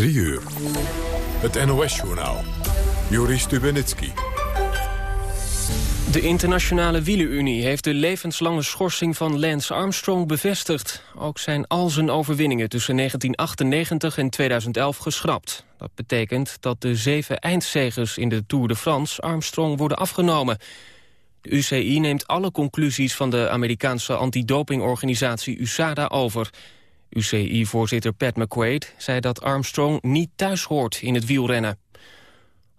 3 uur. Het NOS-journaal. Joris Stubenitski. De Internationale Wielenunie heeft de levenslange schorsing van Lance Armstrong bevestigd. Ook zijn al zijn overwinningen tussen 1998 en 2011 geschrapt. Dat betekent dat de zeven eindzegers in de Tour de France Armstrong worden afgenomen. De UCI neemt alle conclusies van de Amerikaanse antidopingorganisatie USADA over. UCI-voorzitter Pat McQuaid zei dat Armstrong niet thuis hoort in het wielrennen.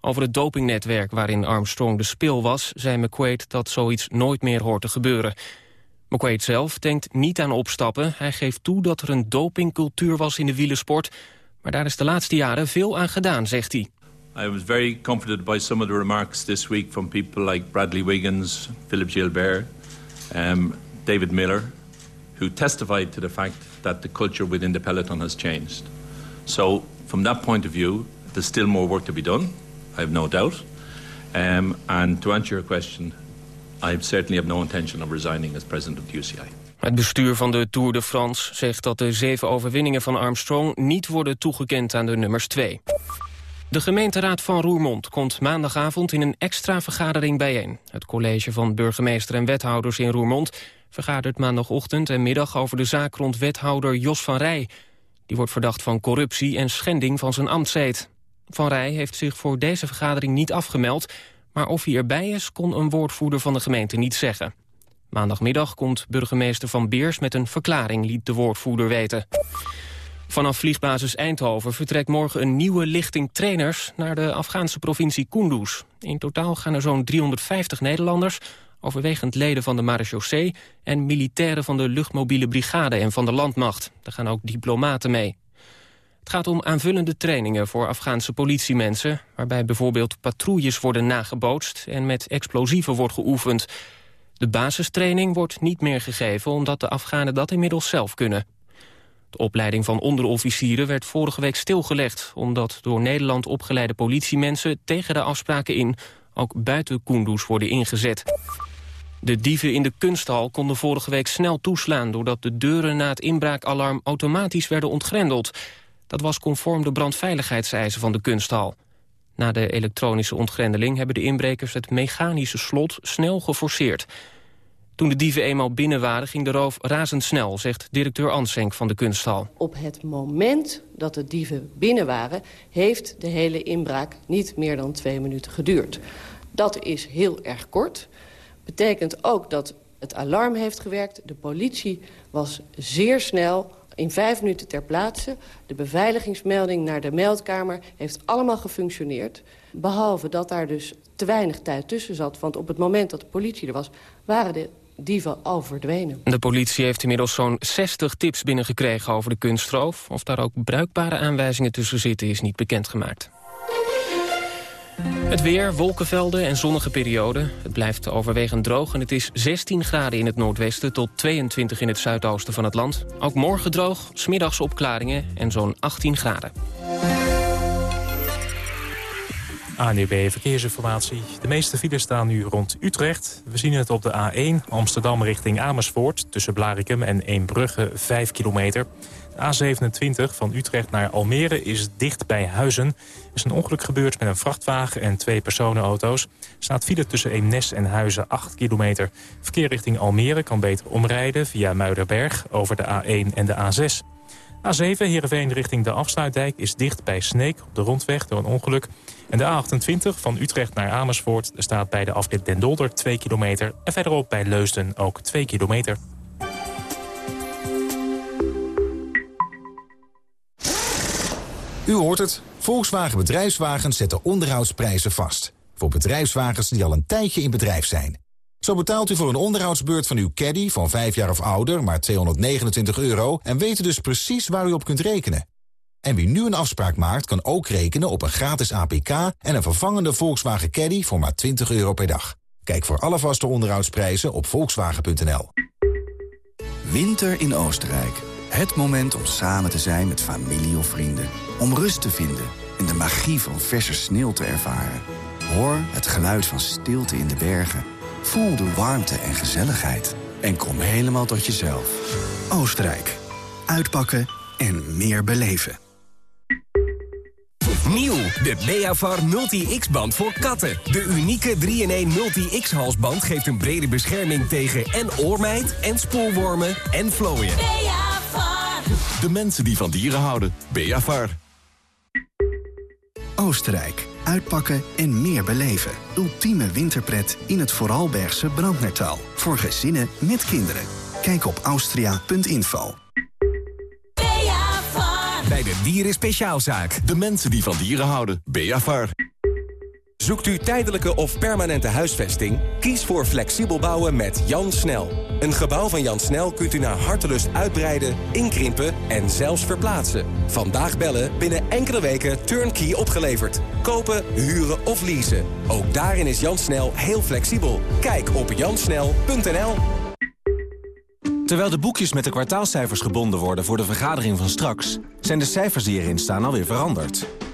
Over het dopingnetwerk waarin Armstrong de spil was... zei McQuaid dat zoiets nooit meer hoort te gebeuren. McQuaid zelf denkt niet aan opstappen. Hij geeft toe dat er een dopingcultuur was in de wielersport... maar daar is de laatste jaren veel aan gedaan, zegt hij. I was very comforted by some of the remarks this week from people like Bradley Wiggins, Philip Gilbert, um, David Miller, who testified to the fact that the culture within the peloton has changed. So, from that point of view, there's still more work to be done. I have no doubt. Um, and to answer your question, I certainly have no intention of resigning as president of the UCI. Het bestuur van de Tour de France zegt dat de zeven overwinningen van Armstrong niet worden toegekend aan de nummers 2. De gemeenteraad van Roermond komt maandagavond in een extra vergadering bijeen. Het college van burgemeester en wethouders in Roermond vergadert maandagochtend en middag over de zaak rond wethouder Jos van Rij. Die wordt verdacht van corruptie en schending van zijn ambtseed. Van Rij heeft zich voor deze vergadering niet afgemeld... maar of hij erbij is, kon een woordvoerder van de gemeente niet zeggen. Maandagmiddag komt burgemeester Van Beers met een verklaring... liet de woordvoerder weten. Vanaf vliegbasis Eindhoven vertrekt morgen een nieuwe lichting trainers... naar de Afghaanse provincie Kunduz. In totaal gaan er zo'n 350 Nederlanders... overwegend leden van de marechaussee... en militairen van de luchtmobiele brigade en van de landmacht. Er gaan ook diplomaten mee. Het gaat om aanvullende trainingen voor Afghaanse politiemensen... waarbij bijvoorbeeld patrouilles worden nagebootst en met explosieven wordt geoefend. De basistraining wordt niet meer gegeven omdat de Afghanen dat inmiddels zelf kunnen. De opleiding van onderofficieren werd vorige week stilgelegd... omdat door Nederland opgeleide politiemensen tegen de afspraken in... ook buiten Kunduz worden ingezet. De dieven in de kunsthal konden vorige week snel toeslaan... doordat de deuren na het inbraakalarm automatisch werden ontgrendeld. Dat was conform de brandveiligheidseisen van de kunsthal. Na de elektronische ontgrendeling hebben de inbrekers het mechanische slot snel geforceerd. Toen de dieven eenmaal binnen waren, ging de roof razendsnel... zegt directeur Ansenk van de kunsthal. Op het moment dat de dieven binnen waren... heeft de hele inbraak niet meer dan twee minuten geduurd. Dat is heel erg kort. Betekent ook dat het alarm heeft gewerkt. De politie was zeer snel in vijf minuten ter plaatse. De beveiligingsmelding naar de meldkamer heeft allemaal gefunctioneerd. Behalve dat daar dus te weinig tijd tussen zat. Want op het moment dat de politie er was, waren de dieven al verdwenen. De politie heeft inmiddels zo'n 60 tips binnengekregen over de kunstroof. Of daar ook bruikbare aanwijzingen tussen zitten is niet bekendgemaakt. Het weer, wolkenvelden en zonnige perioden. Het blijft overwegend droog en het is 16 graden in het noordwesten... tot 22 in het zuidoosten van het land. Ook morgen droog, smiddags opklaringen en zo'n 18 graden. ANUB Verkeersinformatie. De meeste files staan nu rond Utrecht. We zien het op de A1 Amsterdam richting Amersfoort... tussen Blarikum en Eembrugge 5 kilometer. De A27 van Utrecht naar Almere is dicht bij Huizen. Er is een ongeluk gebeurd met een vrachtwagen en twee personenauto's. Er staat file tussen Eemnes en Huizen 8 kilometer. Verkeer richting Almere kan beter omrijden via Muiderberg... over de A1 en de A6. A7 Heerenveen richting de afsluitdijk is dicht bij Sneek op de rondweg door een ongeluk. En de A28 van Utrecht naar Amersfoort staat bij de afrit Den Dolder 2 kilometer... en verderop bij Leusden ook 2 kilometer. U hoort het. Volkswagen Bedrijfswagens zetten onderhoudsprijzen vast. Voor bedrijfswagens die al een tijdje in bedrijf zijn. Zo betaalt u voor een onderhoudsbeurt van uw caddy van 5 jaar of ouder... maar 229 euro en weet dus precies waar u op kunt rekenen. En wie nu een afspraak maakt, kan ook rekenen op een gratis APK... en een vervangende Volkswagen Caddy voor maar 20 euro per dag. Kijk voor alle vaste onderhoudsprijzen op volkswagen.nl. Winter in Oostenrijk. Het moment om samen te zijn met familie of vrienden. Om rust te vinden en de magie van verse sneeuw te ervaren. Hoor het geluid van stilte in de bergen. Voel de warmte en gezelligheid. En kom helemaal tot jezelf. Oostenrijk. Uitpakken en meer beleven. Nieuw, de Beavar Multi-X-band voor katten. De unieke 3-in-1 Multi-X-halsband geeft een brede bescherming tegen en oormijt... en spoorwormen en vlooien. Beavar. De mensen die van dieren houden. Beavar. Oostenrijk. Uitpakken en meer beleven. Ultieme winterpret in het Vooralbergse Brandnertal. Voor gezinnen met kinderen. Kijk op austria.info. Bij de Dieren Speciaalzaak. De mensen die van dieren houden. Beavar. Zoekt u tijdelijke of permanente huisvesting? Kies voor flexibel bouwen met Jan Snel. Een gebouw van Jan Snel kunt u naar hartelust uitbreiden, inkrimpen en zelfs verplaatsen. Vandaag bellen, binnen enkele weken turnkey opgeleverd. Kopen, huren of leasen. Ook daarin is Jan Snel heel flexibel. Kijk op jansnel.nl. Terwijl de boekjes met de kwartaalcijfers gebonden worden voor de vergadering van straks... zijn de cijfers die erin staan alweer veranderd.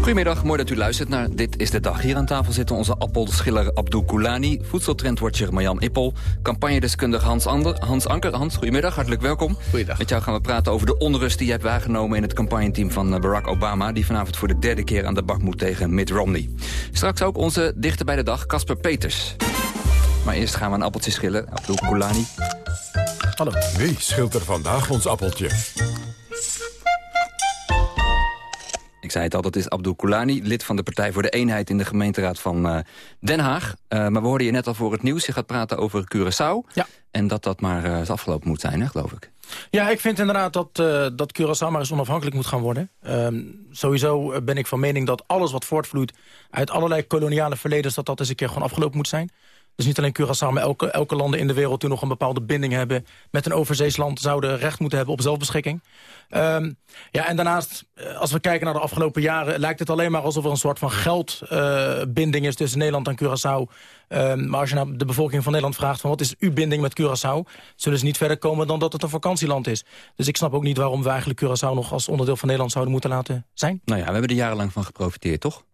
Goedemiddag, mooi dat u luistert naar Dit is de Dag. Hier aan tafel zitten onze appelschiller Abdul Koulani... voedseltrendwatcher Marjan Ippel, campagnedeskundige Hans, Ander, Hans Anker. Hans, goedemiddag, hartelijk welkom. Goeiedag. Met jou gaan we praten over de onrust die je hebt waargenomen... in het campagneteam van eh, Barack Obama... die vanavond voor de derde keer aan de bak moet tegen Mitt Romney. Straks ook onze dichter bij de dag, Casper Peters. Maar eerst gaan we een appeltje schillen. Abdul Koulani. Hallo. Wie schilt er vandaag ons appeltje? Ik zei het al, dat is Abdul Koulani, lid van de Partij voor de Eenheid in de gemeenteraad van uh, Den Haag. Uh, maar we hoorden je net al voor het nieuws. Je gaat praten over Curaçao. Ja. En dat dat maar uh, afgelopen moet zijn, hè, geloof ik. Ja, ik vind inderdaad dat, dat Curaçao maar eens onafhankelijk moet gaan worden. Ehm, sowieso ben ik van mening dat alles wat voortvloeit uit allerlei koloniale verledens... dat dat eens een keer gewoon afgelopen moet zijn. Dus niet alleen Curaçao, maar elke, elke landen in de wereld... die nog een bepaalde binding hebben met een overzeesland... zouden recht moeten hebben op zelfbeschikking. Um, ja, en daarnaast, als we kijken naar de afgelopen jaren... lijkt het alleen maar alsof er een soort van geldbinding uh, is tussen Nederland en Curaçao. Um, maar als je naar de bevolking van Nederland vraagt... van wat is uw binding met Curaçao... zullen ze niet verder komen dan dat het een vakantieland is. Dus ik snap ook niet waarom we eigenlijk Curaçao nog als onderdeel van Nederland zouden moeten laten zijn. Nou ja, we hebben er jarenlang van geprofiteerd, toch?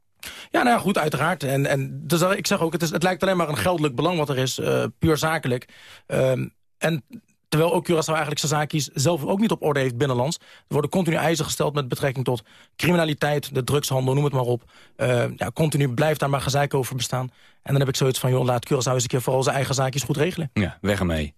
Ja, nou ja, goed, uiteraard. En, en dus ik zeg ook, het, is, het lijkt alleen maar een geldelijk belang wat er is, uh, puur zakelijk. Um, en terwijl ook Curaçao eigenlijk zijn zaakjes zelf ook niet op orde heeft binnenlands. Er worden continu eisen gesteld met betrekking tot criminaliteit, de drugshandel, noem het maar op. Uh, ja, continu blijft daar maar gezeik over bestaan. En dan heb ik zoiets van, joh, laat Curaçao eens een keer vooral zijn eigen zaakjes goed regelen. Ja, weg ermee.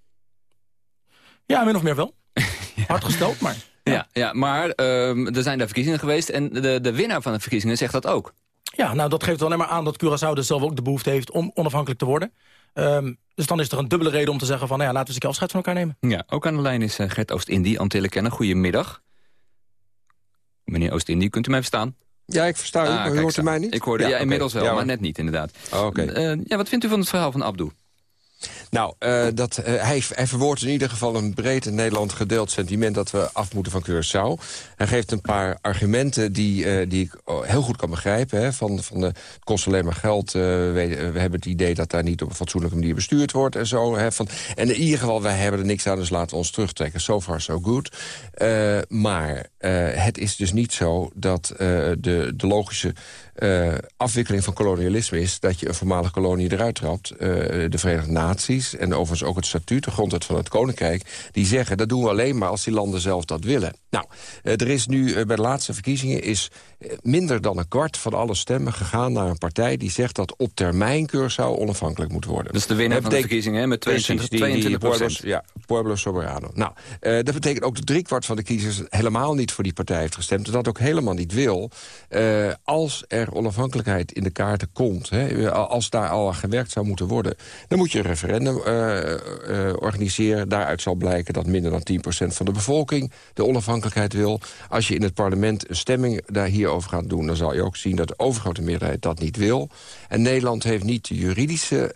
Ja, min of meer wel. ja. Hard gesteld, maar... Ja, ja, ja maar um, er zijn daar verkiezingen geweest en de, de winnaar van de verkiezingen zegt dat ook. Ja, nou dat geeft wel alleen maar aan dat Curaçao dus zelf ook de behoefte heeft om onafhankelijk te worden. Um, dus dan is er een dubbele reden om te zeggen van, nou ja, laten we eens een keer afscheid van elkaar nemen. Ja, ook aan de lijn is uh, Gert Oost-Indie, Antille kennen. Goedemiddag. Meneer Oost-Indie, kunt u mij verstaan? Ja, ik versta u, ah, maar u hoort u mij niet? Ik hoorde, ja, ja inmiddels okay. wel, ja, maar net niet inderdaad. Oh, Oké. Okay. Uh, ja, wat vindt u van het verhaal van Abdou? Nou, uh, dat, uh, hij, hij verwoordt in ieder geval een breed in Nederland gedeeld sentiment... dat we af moeten van Curaçao. Hij geeft een paar argumenten die, uh, die ik heel goed kan begrijpen. Hè, van, van de, het kost alleen maar geld. We, we, hebben het idee dat daar niet op een fatsoenlijke manier bestuurd wordt. En, zo, hè, van, en in ieder geval, wij hebben er niks aan, dus laten we ons terugtrekken. So far, so good. maar het is dus niet zo dat de, de logische... Uh, afwikkeling van kolonialisme is... dat je een voormalige kolonie eruit trapt. Uh, de Verenigde Naties en overigens ook het statuut... de grondwet van het Koninkrijk... die zeggen dat doen we alleen maar als die landen zelf dat willen. Nou, uh, er is nu bij de laatste verkiezingen... is minder dan een kwart van alle stemmen gegaan naar een partij... die zegt dat op termijn Curaçao onafhankelijk moet worden. Is de winnaar van de verkiezingen, met 22, die, 22 die Pueblos, Ja, Pueblo Soberano. Nou, dat betekent ook dat driekwart van de kiezers... helemaal niet voor die partij heeft gestemd... en dat ook helemaal niet wil... als er onafhankelijkheid in de kaarten komt... Hè, als daar al aan gewerkt zou moeten worden... dan moet je een referendum referendum uh, organiseren. Daaruit zal blijken dat minder dan 10% van de bevolking de onafhankelijkheid wil. Als je in het parlement een stemming daar hierover gaat doen... dan zal je ook zien dat de overgrote meerderheid dat niet wil. En Nederland heeft niet de juridische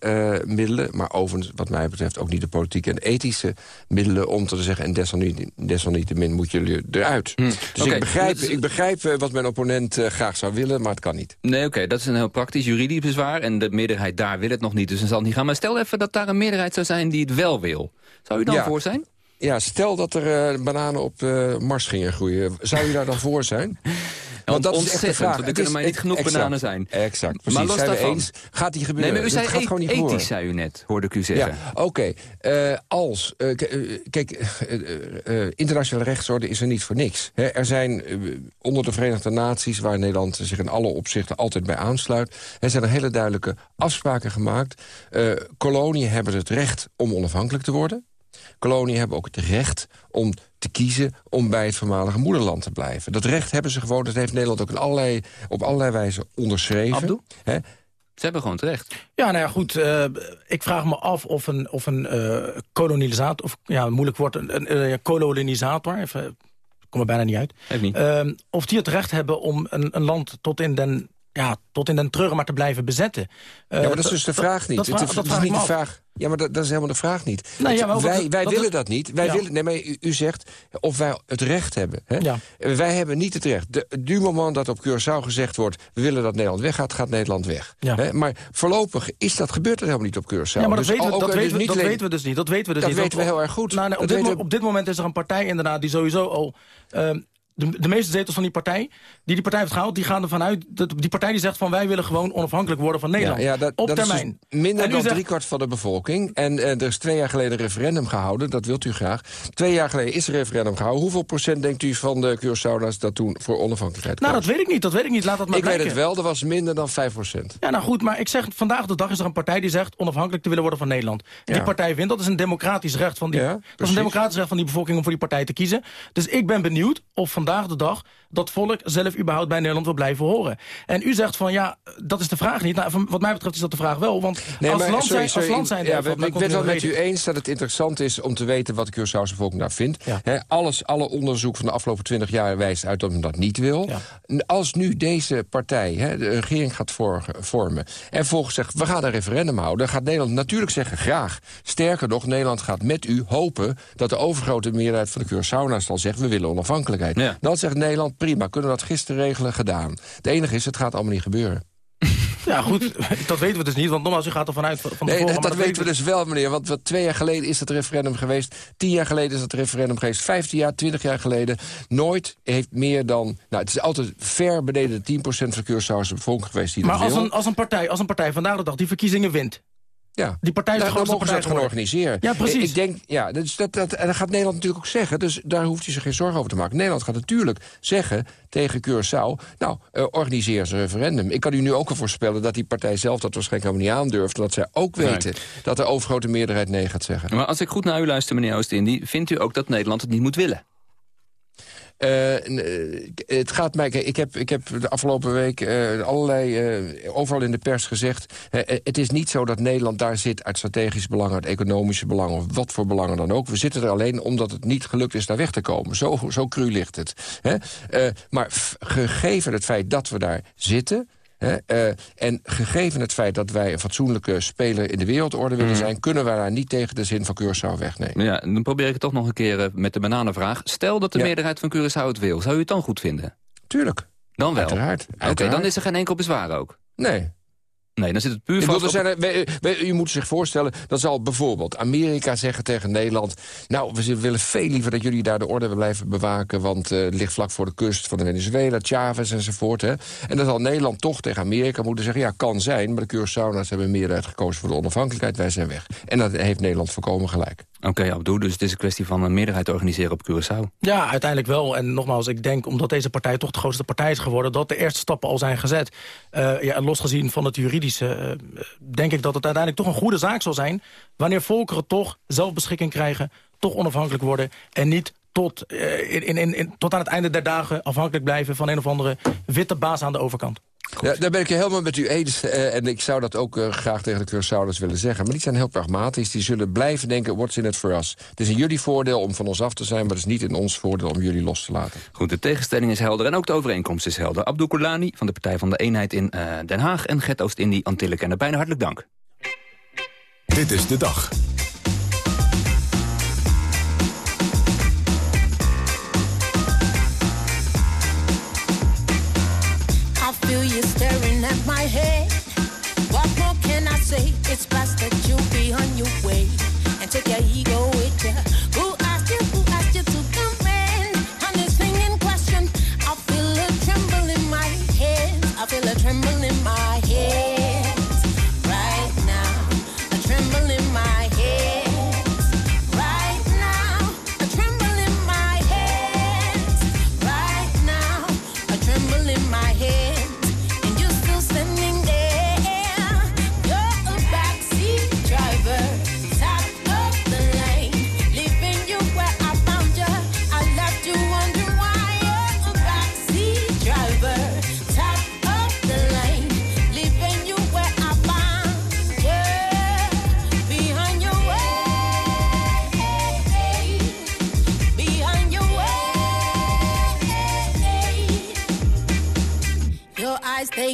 middelen... maar overigens, wat mij betreft, ook niet de politieke en ethische middelen... om te zeggen, en desalniettemin moet je eruit. Hm. Dus ik begrijp, ik begrijp wat mijn opponent graag zou willen, maar het kan niet. Nee, oké, dat is een heel praktisch juridisch bezwaar... en de meerderheid daar wil het nog niet, dus dan zal het niet gaan. Maar stel even dat daar een meerderheid zou zijn die het wel wil. Zou u dan voor zijn? Ja, stel dat er uh, bananen op uh, Mars gingen groeien. Zou u daar dan voor zijn? Want dat is echt de vraag. Er kunnen maar niet genoeg bananen zijn. Exact, precies. Maar los zijn daarvan, eens, gaat die gebeuren? Nee, maar u zei gaat gewoon niet ethisch, voor. zei u net, hoorde ik u zeggen. Ja, oké. Okay. Uh, als, uh, kijk, uh, internationale rechtsorde is er niet voor niks. He, er zijn onder de Verenigde Naties, waar Nederland zich in alle opzichten altijd bij aansluit, er zijn er hele duidelijke afspraken gemaakt. koloniën hebben het recht om onafhankelijk te worden. Koloniën hebben ook het recht om te kiezen om bij het voormalige moederland te blijven. Dat recht hebben ze gewoon, dat heeft Nederland ook in allerlei, op allerlei wijze onderschreven. Ze hebben gewoon het recht. Ja, nou ja, goed. Uh, ik vraag me af of een, of een uh, kolonisator... of ja, moeilijk wordt, een, een, een kolonisator... Even, kom er bijna niet uit. Niet. Uh, of die het recht hebben om een, een land tot in den ja, tot in den treuren maar te blijven bezetten. ja, maar dat is dus de vraag niet. Dat, dat, dat, is niet de vraag. Ja, maar dat, dat, is helemaal de vraag niet. Ja, wij wij willen dat niet. Wij willen, nee, maar u, u, zegt of wij het recht hebben. Hè? Ja. Wij hebben niet het recht. De, du moment dat op Curaçao gezegd wordt... we willen dat Nederland weggaat, gaat Nederland weg. Hè? Maar voorlopig is dat, gebeurt er helemaal niet op Curaçao. Ja, maar dat, dus weten, we, dat, weten, we, dat weten we dus niet. Dat weten we dus dat niet. weten we heel erg goed. Nou, op, dit, op, dit, moment is er een partij inderdaad die sowieso al... Uh, de, de, meeste zetels van die partij, die die partij heeft gehaald... die gaan ervan uit, dat die partij die zegt van... wij willen gewoon onafhankelijk worden van Nederland. Ja, ja, dat, op dat termijn. Is dus minder dan zegt... driekwart van de bevolking. En uh, er is twee jaar geleden een referendum gehouden, dat wilt u graag. Twee jaar geleden is er een referendum gehouden. Hoeveel procent denkt u van de Curaçao's dat toen voor onafhankelijkheid Nou, dat weet ik niet, dat weet ik niet. Laat dat maar Ik blijken. weet het wel, er was minder dan 5 procent. Ja, nou goed, maar ik zeg, vandaag de dag is er een partij die zegt... onafhankelijk te willen worden van Nederland. Ja. Die partij wint, dat is een democratisch recht van die, ja, dat is een democratisch recht van die bevolking om voor die partij te kiezen. Dus ik ben benieuwd of vandaag de dag dat volk zelf überhaupt bij Nederland wil blijven horen. En u zegt van, ja, dat is de vraag niet. Nou, wat mij betreft is dat de vraag wel. Want nee, als, land sorry, zijn, als land zijn... Ja, ik ben het wel met u eens dat het interessant is om te weten... wat de Curaçaose volk daar vindt. Ja. alles, alle onderzoek van de afgelopen twintig jaar wijst uit dat men dat niet wil. Ja. Als nu deze partij he, de regering gaat vormen... en volgens zegt, we gaan een referendum houden... gaat Nederland natuurlijk zeggen, graag. Sterker nog, Nederland gaat met u hopen... dat de overgrote meerderheid van de Curaçao's zal zeggen... we willen onafhankelijkheid. Dan zegt Nederland, prima, kunnen we dat gisteren regelen, gedaan. Het enige is, het gaat allemaal niet gebeuren. Ja, goed, dat weten we dus niet, want nogmaals, u gaat er vanuit van nee, dat, dat weten we dus wel, meneer, want wat, twee jaar geleden is het referendum geweest... tien jaar geleden is het referendum geweest, vijftien jaar, twintig jaar geleden... nooit heeft meer dan... Nou, het is altijd ver beneden de 10% van Curaçao's bevolking geweest die maar als Een, als, een partij, als een partij vandaag de dag die verkiezingen wint... Ja. Die partij is daar, de grootste partij gaan organiseren. Ja, precies. Ik denk, ja, dus dat, dat, en dat gaat Nederland natuurlijk ook zeggen. Dus daar hoeft hij zich geen zorgen over te maken. Nederland gaat natuurlijk zeggen tegen Curaçao... nou, uh, organiseer eens een referendum. Ik kan u nu ook al voorspellen dat die partij zelf dat waarschijnlijk helemaal niet aandurft. Dat zij ook weten dat de overgrote meerderheid nee gaat zeggen. Maar als ik goed naar u luister, meneer Oost-Indie... vindt u ook dat Nederland het niet moet willen? Uh, het gaat mij. Ik heb, ik heb de afgelopen week uh, allerlei. Overal in de pers gezegd. het is niet zo dat Nederland daar zit uit strategisch belang, uit economische belang. of wat voor belangen dan ook. We zitten er alleen omdat het niet gelukt is daar weg te komen. Zo, zo cru ligt het. maar gegeven het feit dat we daar zitten. Uh, en gegeven het feit dat wij een fatsoenlijke speler in de wereldorde willen mhm. zijn... kunnen wij daar niet tegen de zin van Curaçao wegnemen. Ja, dan probeer ik het toch nog een keer eh, met de bananenvraag. Stel dat de meerderheid van Curaçao het wil. Zou u het dan goed vinden? Tuurlijk. Dan wel? Uiteraard. Oké, dan is er geen enkel bezwaar ook? Nee. Nee, dan zit het puur vast U moet zich voorstellen, dat zal bijvoorbeeld Amerika zeggen tegen Nederland... nou, we willen veel liever dat jullie daar de orde blijven bewaken... want uh, het ligt vlak voor de kust van de Venezuela, Chavez enzovoort. Hè. En dan zal Nederland toch tegen Amerika moeten zeggen... ja, kan zijn, maar de Curaçao's hebben meerderheid gekozen voor de onafhankelijkheid. Wij zijn weg. En dat heeft Nederland voorkomen gelijk. Oké, okay, dus het is een kwestie van een meerderheid organiseren op Curaçao. Ja, uiteindelijk wel. En nogmaals, ik denk omdat deze partij toch de grootste partij is geworden... dat de eerste stappen al zijn gezet. Uh, ja, losgezien van het juridische... Uh, denk ik dat het uiteindelijk toch een goede zaak zal zijn... wanneer volkeren toch zelfbeschikking krijgen... toch onafhankelijk worden en niet tot, uh, in, in, in, tot aan het einde der dagen afhankelijk blijven... van een of andere witte baas aan de overkant. Ja, daar ben ik het helemaal met u eens. Uh, en ik zou dat ook uh, graag tegen de Curaçaoers willen zeggen. Maar die zijn heel pragmatisch. Die zullen blijven denken, what's in it for us? Het is in jullie voordeel om van ons af te zijn... maar het is niet in ons voordeel om jullie los te laten. Goed, de tegenstelling is helder en ook de overeenkomst is helder. Abdul Koulani van de Partij van de Eenheid in uh, Den Haag... en Gert Oost-Indie Antillen kennen. Bijna hartelijk dank. Dit is de dag. Feel you staring at my head. What more can I say? It's best that you be on your way and take your ego with you.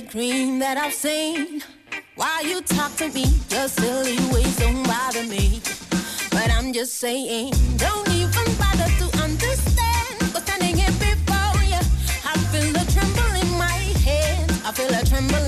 Green that I've seen. While you talk to me, your silly ways don't bother me. But I'm just saying, don't even bother to understand. But standing here before you, I feel a tremble in my head. I feel a tremble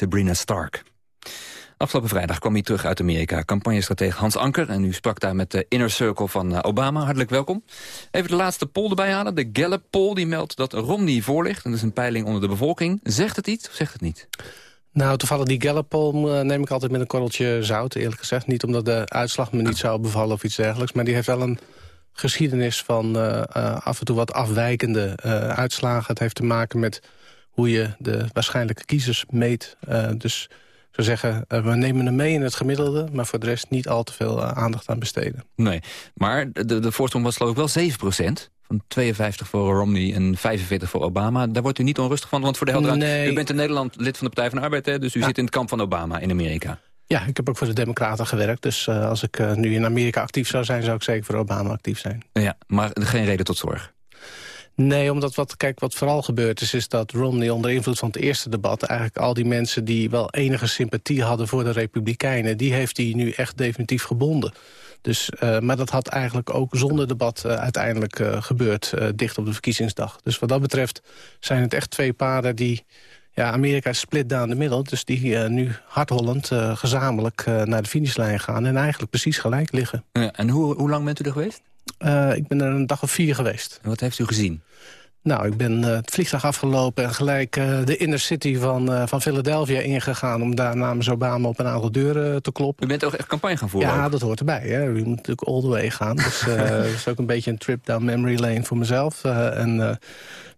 Sabrina Stark. Afgelopen vrijdag kwam hij terug uit Amerika. Campagnestratege Hans Anker. En u sprak daar met de Inner Circle van eh, Obama. Hartelijk welkom. Even de laatste poll erbij halen. De Gallup poll die meldt dat Romney voorligt. En dat is een peiling onder de bevolking. Zegt het iets of zegt het niet? Nou, toevallig die Gallup-poll eh, neem ik altijd met een korreltje zout, eerlijk gezegd. Niet omdat de uitslag me niet zou bevallen of iets dergelijks. Maar die heeft wel een geschiedenis van eh, af en toe wat afwijkende uitslagen. Het heeft te maken met hoe je de waarschijnlijke kiezers meet. Eh, dus ik zou zeggen, eh, we nemen hem mee in het gemiddelde... maar voor de rest niet al te veel eh, aandacht aan besteden. Nee, maar de, de voorsprong was geloof ik wel 7% Van 52 voor Romney en 45 voor Obama. Daar wordt u niet onrustig van, want voor de helderheid... Nee. U bent in Nederland lid van de Partij van de Arbeid, hè? dus u zit in het kamp van Obama in Amerika. Ja, ik heb ook voor de Democraten gewerkt. Dus als ik nu in Amerika actief zou zijn... zou ik zeker voor Obama actief zijn. Ja, maar geen reden tot zorg. Nee, omdat wat, kijk, wat vooral gebeurd is... is dat Romney onder invloed van het eerste debat... eigenlijk al die mensen die wel enige sympathie hadden voor de Republikeinen... die heeft hij nu echt definitief gebonden. Dus, uh, maar dat had eigenlijk ook zonder debat uh, uiteindelijk uh, gebeurd... dicht op de verkiezingsdag. Dus wat dat betreft zijn het echt twee paarden die... Ja, Amerika split down de middel, dus die nu hardhollend gezamenlijk naar de finishlijn gaan... en eigenlijk precies gelijk liggen. Ja, en hoe, hoe lang bent u er geweest? Ik ben er een dag of vier geweest. En wat heeft u gezien? Nou, ik ben uh, het vliegtuig afgelopen en gelijk uh, de inner city van, uh, van Philadelphia ingegaan... om daar namens Obama op een aantal deuren te kloppen. U bent ook echt campagne gaan voeren? Ja, dat hoort erbij. Hè. U moet natuurlijk all the way gaan. Dus dat is ook een beetje een trip down memory lane voor mezelf. en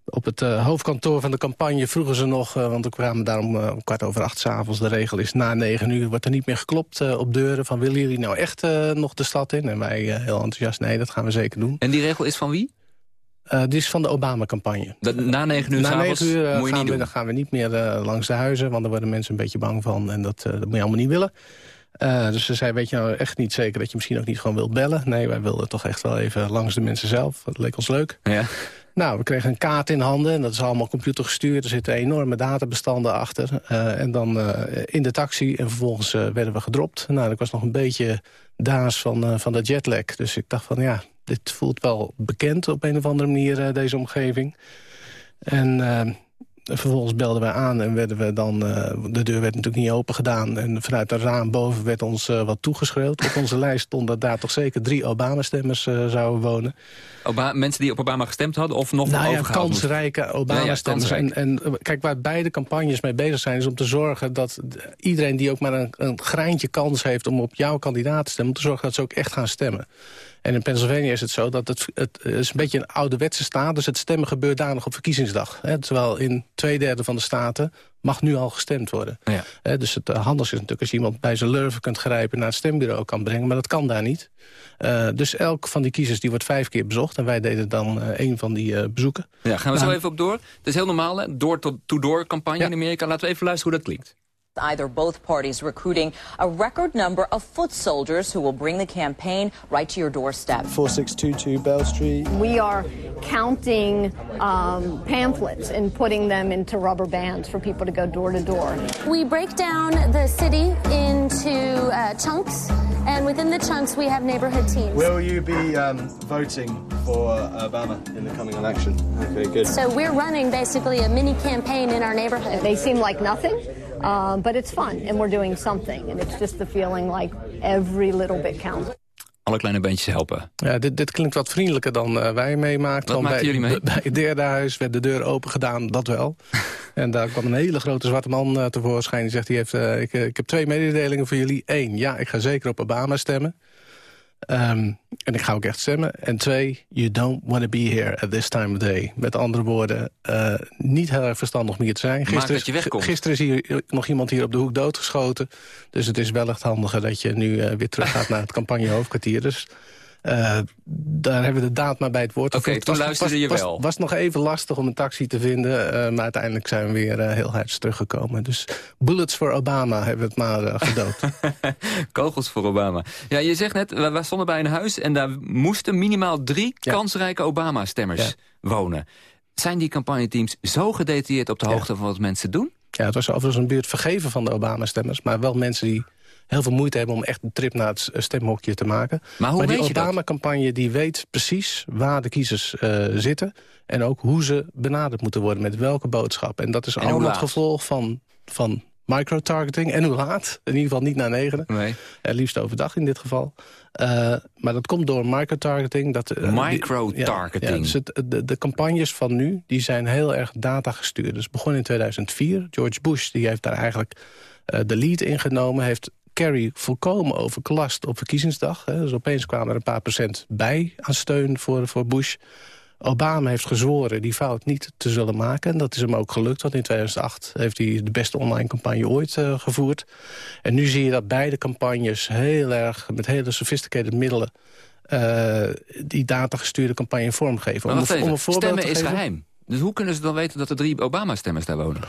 op het hoofdkantoor van de campagne vroegen ze nog... want we kwamen daar om kwart over acht s'avonds. De regel is na negen uur wordt er niet meer geklopt op deuren... van willen jullie nou echt nog de stad in? En wij heel enthousiast, nee, dat gaan we zeker doen. En die regel is van wie? Uh, dit is van de Obama-campagne. Na negen uur Na negen uur uh, gaan, we, dan gaan we niet meer uh, langs de huizen... want daar worden mensen een beetje bang van. En dat, dat moet je allemaal niet willen. dus ze zei, weet je nou echt niet zeker dat je misschien ook niet gewoon wilt bellen? Nee, wij wilden toch echt wel even langs de mensen zelf. Dat leek ons leuk. Ja. Nou, we kregen een kaart in handen. En dat is allemaal computergestuurd. Er zitten enorme databestanden achter. en dan in de taxi. En vervolgens werden we gedropt. Nou, ik was nog een beetje daas van, van de jetlag. Dus ik dacht van, ja, dit voelt wel bekend op een of andere manier, uh, deze omgeving. En uh, vervolgens belden wij aan en werden we dan... Uh, de deur werd natuurlijk niet open gedaan. En vanuit het raam boven werd ons wat toegeschreeuwd. Op onze lijst stond dat daar toch zeker drie Obama-stemmers zouden wonen. Oba mensen die op Obama gestemd hadden of nog nou, ja, kansrijke Obama-stemmers. Ja, ja, en, en kijk, waar beide campagnes mee bezig zijn... is om te zorgen dat iedereen die ook maar een, een greintje kans heeft... om op jouw kandidaat te stemmen... om te zorgen dat ze ook echt gaan stemmen. En in Pennsylvania is het zo dat het, het is een beetje een ouderwetse staat... dus het stemmen gebeurt daar nog op verkiezingsdag. Hè, terwijl in twee derde van de staten mag nu al gestemd worden. Ja. Hè, dus het uh, handigste is natuurlijk als je iemand bij zijn lurven kunt grijpen... naar het stembureau kan brengen, maar dat kan daar niet. Uh, dus elk van die kiezers die wordt vijf keer bezocht... en wij deden dan uh, een van die uh, bezoeken. Ja, gaan we nou, zo even op door. Het is heel normaal, hè? door-to-door campagne ja. in Amerika. Laten we even luisteren hoe dat klinkt. Either both parties recruiting a record number of foot soldiers who will bring the campaign right to your doorstep. 4622 Bell Street. We are counting um, pamphlets and putting them into rubber bands for people to go door to door. We break down the city into uh, chunks, and within the chunks we have neighborhood teams. Will you be um, voting for Obama in the coming election? Okay, good. So we're running basically a mini campaign in our neighborhood. They seem like nothing. Um, but it's fun, and we're doing something. And it's just the feeling like every little bit counts. Alle kleine beentjes helpen. Ja, dit, dit klinkt wat vriendelijker dan uh, wij meemaakten. Wat maakten jullie mee? Bij het derde huis werd de deur open gedaan, dat wel. en daar kwam een hele grote zwarte man uh, tevoorschijn. Die zegt, die heeft, uh, ik, ik heb twee mededelingen voor jullie. Eén, ja, ik ga zeker op Obama stemmen. Um, en ik ga ook echt stemmen. En twee, you don't want to be here at this time of day. Met andere woorden, uh, niet heel erg verstandig meer te zijn. Gisteren, is, gisteren is hier nog iemand hier op de hoek doodgeschoten. Dus het is wel echt handiger dat je nu uh, weer terug gaat naar het campagnehoofdkwartier. Dus uh, daar hebben we de daad maar bij het woord. Oké, okay, toen luisterde je wel. Het was, was nog even lastig om een taxi te vinden. Uh, maar uiteindelijk zijn we weer uh, heel hard teruggekomen. Dus bullets voor Obama hebben we het maar gedood. Kogels voor Obama. Ja, je zegt net, we, we stonden bij een huis... en daar moesten minimaal drie ja. kansrijke Obama-stemmers ja. wonen. Zijn die campagneteams zo gedetailleerd op de hoogte ja. van wat mensen doen? Ja, het was overigens een buurt vergeven van de Obama-stemmers... maar wel mensen die heel veel moeite hebben om echt een trip naar het stemhokje te maken. Maar hoe maar die Obama-campagne die weet precies waar de kiezers uh, zitten... en ook hoe ze benaderd moeten worden, met welke boodschap. En dat is en allemaal het gevolg van, van microtargeting. En hoe laat? In ieder geval niet na negenen. Nee. Uh, liefst overdag in dit geval. Uh, maar dat komt door microtargeting. Dat, uh, microtargeting. Ja, ja, dus het, de, de campagnes van nu die zijn heel erg data gestuurd. Dus begon in 2004. George Bush die heeft daar eigenlijk de lead ingenomen. Heeft Kerry volkomen overklast op verkiezingsdag. Hè. Dus opeens kwamen er een paar procent bij aan steun voor, voor Bush. Obama heeft gezworen die fout niet te zullen maken. En dat is hem ook gelukt, want in 2008 heeft hij de beste online campagne ooit uh, gevoerd. En nu zie je dat beide campagnes heel erg met hele sophisticated middelen... Uh, die datagestuurde campagne vormgeven. Maar om, om een voorbeeld Stemmen te is geheim. Dus hoe kunnen ze dan weten dat er drie Obama-stemmers daar wonen?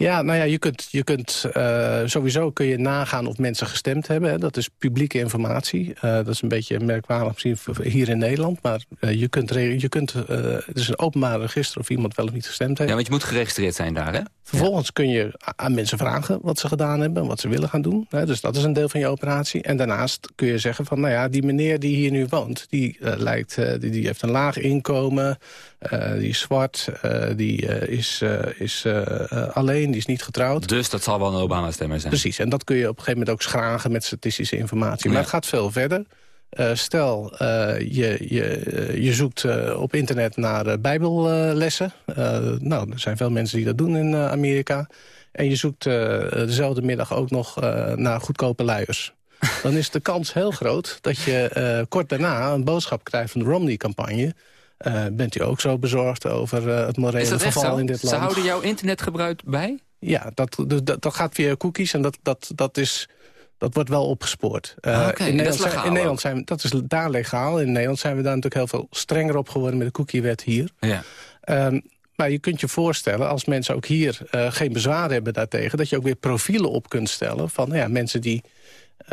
Ja, nou ja, je kunt, je kunt uh, sowieso kun je nagaan of mensen gestemd hebben. Hè. Dat is publieke informatie. Uh, dat is een beetje merkwaardig misschien hier in Nederland. Maar uh, je kunt, je kunt het is een openbaar register of iemand wel of niet gestemd heeft. Ja, want je moet geregistreerd zijn daar, hè? Vervolgens ja. kun je aan mensen vragen wat ze gedaan hebben, wat ze willen gaan doen. Hè. Dus dat is een deel van je operatie. En daarnaast kun je zeggen van, nou ja, die meneer die hier nu woont, die lijkt, die, die heeft een laag inkomen, die is zwart, die is, is alleen die is niet getrouwd. Dus dat zal wel een Obama-stemmer zijn. Precies, en dat kun je op een gegeven moment ook schragen met statistische informatie. Ja. Maar het gaat veel verder. Stel, je, je, je zoekt op internet naar bijbellessen. nou, er zijn veel mensen die dat doen in Amerika. En je zoekt dezelfde middag ook nog naar goedkope luiers. Dan is de kans heel groot dat je kort daarna een boodschap krijgt van de Romney-campagne... Uh, bent u ook zo bezorgd over uh, het morele verval in dit land? Ze houden jouw internetgebruik bij? Ja, dat, dat, dat gaat via cookies en dat, dat, dat, is, dat wordt wel opgespoord. Uh, okay, in Nederland, dat is legaal, in Nederland zijn dat is daar legaal. In Nederland zijn we daar natuurlijk heel veel strenger op geworden met de cookiewet hier. Ja. Um, maar je kunt je voorstellen, als mensen ook hier uh, geen bezwaar hebben daartegen... dat je ook weer profielen op kunt stellen van ja, mensen die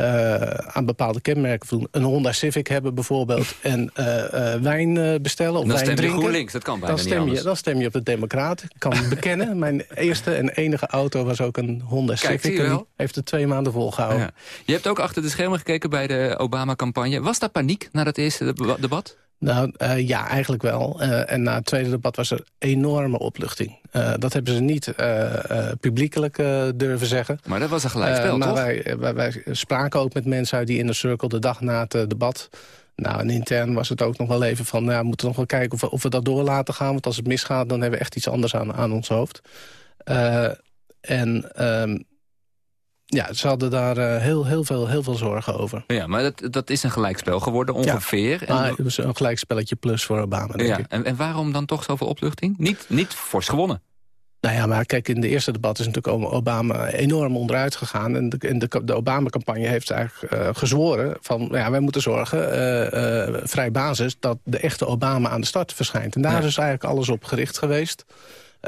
uh, aan bepaalde kenmerken voldoen. Een Honda Civic hebben bijvoorbeeld en uh, uh, wijn bestellen of dan wijn stem drinken. je GroenLinks, dat kan bijna dan stem niet je, Dan stem je op de Democraten. Ik kan het bekennen, mijn eerste en enige auto was ook een Honda Kijk, Civic. En heeft het twee maanden volgehouden. Ja. Je hebt ook achter de schermen gekeken bij de Obama-campagne. Was daar paniek na dat eerste debat? Nou, uh, ja, eigenlijk wel. Uh, en na het tweede debat was er enorme opluchting. Uh, dat hebben ze niet publiekelijk durven zeggen. Maar dat was een gelijkspel, maar toch? Wij, wij, wij, spraken ook met mensen uit die inner circle de dag na het debat. Nou, en intern was het ook nog wel even van... Nou, we moeten nog wel kijken of we, of we dat door laten gaan. Want als het misgaat, dan hebben we echt iets anders aan, aan ons hoofd. en... Um, ja, ze hadden daar uh, heel, heel, veel, heel veel zorgen over. Ja, maar dat, dat is een gelijkspel geworden ongeveer. Ja, maar het was een gelijkspelletje plus voor Obama, denk ja, ik. En, en waarom dan toch zoveel opluchting? Niet, niet fors gewonnen. Nou ja, maar kijk, in de eerste debat is natuurlijk Obama enorm onderuit gegaan. En de, en de, de Obama-campagne heeft eigenlijk uh, gezworen van... Nou ja, wij moeten zorgen, uh, uh, vrij basis, dat de echte Obama aan de start verschijnt. En daar ja. is eigenlijk alles op gericht geweest.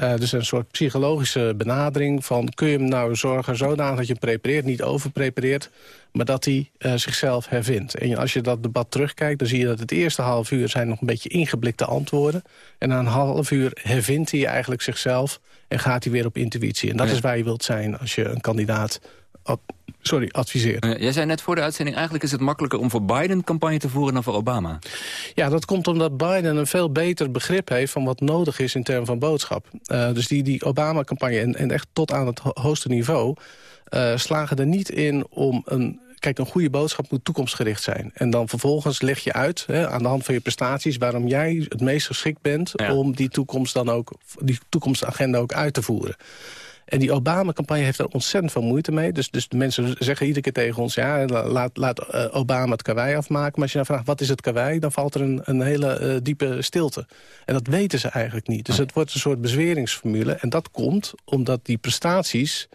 Uh, dus een soort psychologische benadering van... kun je hem nou zorgen zodanig dat je hem prepareert, niet overprepareert... maar dat hij uh, zichzelf hervindt. En als je dat debat terugkijkt, dan zie je dat het eerste half uur... zijn nog een beetje ingeblikte antwoorden. En na een half uur hervindt hij eigenlijk zichzelf... en gaat hij weer op intuïtie. En dat Ja. is waar je wilt zijn als je een kandidaat ad- sorry, adviseert. Uh, jij zei net voor de uitzending... eigenlijk is het makkelijker om voor Biden campagne te voeren dan voor Obama. Ja, dat komt omdat Biden een veel beter begrip heeft... van wat nodig is in termen van boodschap. Uh, dus die, die Obama-campagne, en, en echt tot aan het ho hoogste niveau... Uh, slagen er niet in om een... Kijk, een goede boodschap moet toekomstgericht zijn. En dan vervolgens leg je uit, hè, aan de hand van je prestaties... waarom jij het meest geschikt bent Ja. om die toekomst dan ook... die toekomstagenda ook uit te voeren. En die Obama-campagne heeft er ontzettend veel moeite mee. Dus, dus de mensen zeggen iedere keer tegen ons... ja, la- laat, laat eh, Obama het karwei afmaken. Maar als je dan vraagt, wat is het karwei? Dan valt er een, een hele eh, diepe stilte. En dat weten ze eigenlijk niet. Dus het wordt een soort bezweringsformule. En dat komt omdat die prestaties...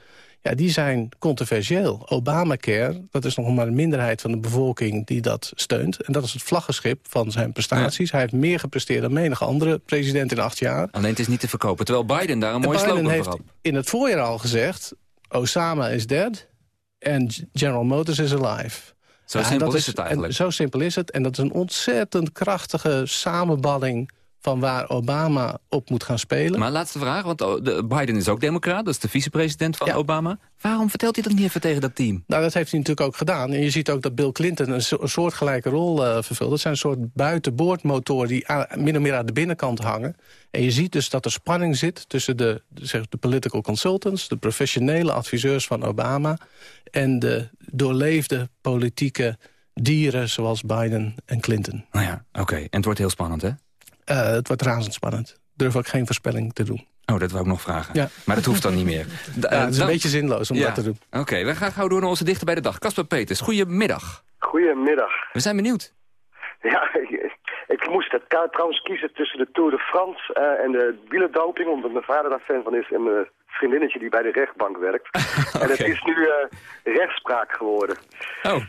Ja, die zijn controversieel. Obamacare, dat is nog maar een minderheid van de bevolking die dat steunt. En dat is het vlaggenschip van zijn prestaties. Hij heeft meer gepresteerd dan menige andere president in acht jaar. Alleen het is niet te verkopen. Terwijl Biden daar een En mooie slogan heeft voor had. in het voorjaar al gezegd... Osama is dead en General Motors is alive. Zo Ja, simpel is het eigenlijk. En zo simpel is het. En dat is een ontzettend krachtige samenballing van waar Obama op moet gaan spelen. Maar laatste vraag, want oh, de, Biden is ook democraat. Dat is de vicepresident van Obama. Waarom vertelt hij dat niet even tegen dat team? Nou, dat heeft hij natuurlijk ook gedaan. En je ziet ook dat Bill Clinton een, so- een soortgelijke rol eh, vervult. Dat zijn een soort buitenboordmotoren die aan- min of meer aan de binnenkant hangen. En je ziet dus dat er spanning zit tussen de, de, zeg, de political consultants... de professionele adviseurs van Obama... en de doorleefde politieke dieren zoals Biden en Clinton. Nou ja, oké. En het wordt heel spannend, hè? Eh, het wordt razendspannend. Durf ook geen voorspelling te doen. Oh, dat wou ik nog vragen. Ja. Maar dat hoeft dan niet meer. Da- Ja, het is een beetje zinloos om Ja. dat te doen. Oké, we gaan gauw door naar onze dichter bij de dag. Casper Peters, goedemiddag. Goedemiddag. We zijn benieuwd. Ja, ik, ik moest het trouwens kiezen tussen de Tour de France eh, en de wielendoping, omdat mijn vader daar fan van is en mijn vriendinnetje die bij de rechtbank werkt. En het is nu eh, rechtspraak geworden. Oh.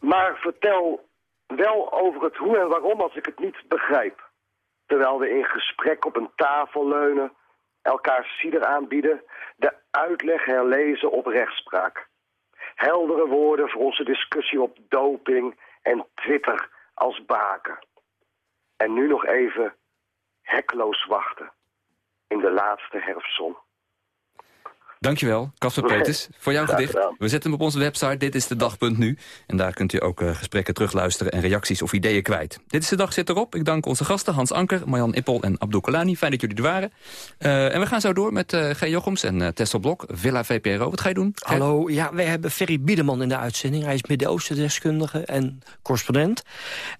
Maar vertel wel over het hoe en waarom als ik het niet begrijp. Terwijl we in gesprek op een tafel leunen elkaar cider aanbieden, de uitleg herlezen op rechtspraak. Heldere woorden voor onze discussie op doping en Twitter als baken. En nu nog even hekloos wachten in de laatste herfstzon. Dankjewel, Casper Peters, voor jouw gedicht. gedaan. We zetten hem op onze website, dit is de dag.nu. En daar kunt u ook eh, gesprekken terugluisteren en reacties of ideeën kwijt. Dit is de dag zit erop. Ik dank onze gasten Hans Anker, Marjan Ippel en Abdul Kolani. Fijn dat jullie er waren. Eh, en we gaan zo door met eh G. Jochems en eh Tessel Blok, Villa VPRO. Wat ga je doen? Hallo, ja, wij hebben Ferry Biedeman in de uitzending. Hij is Midden-Oosten deskundige en correspondent.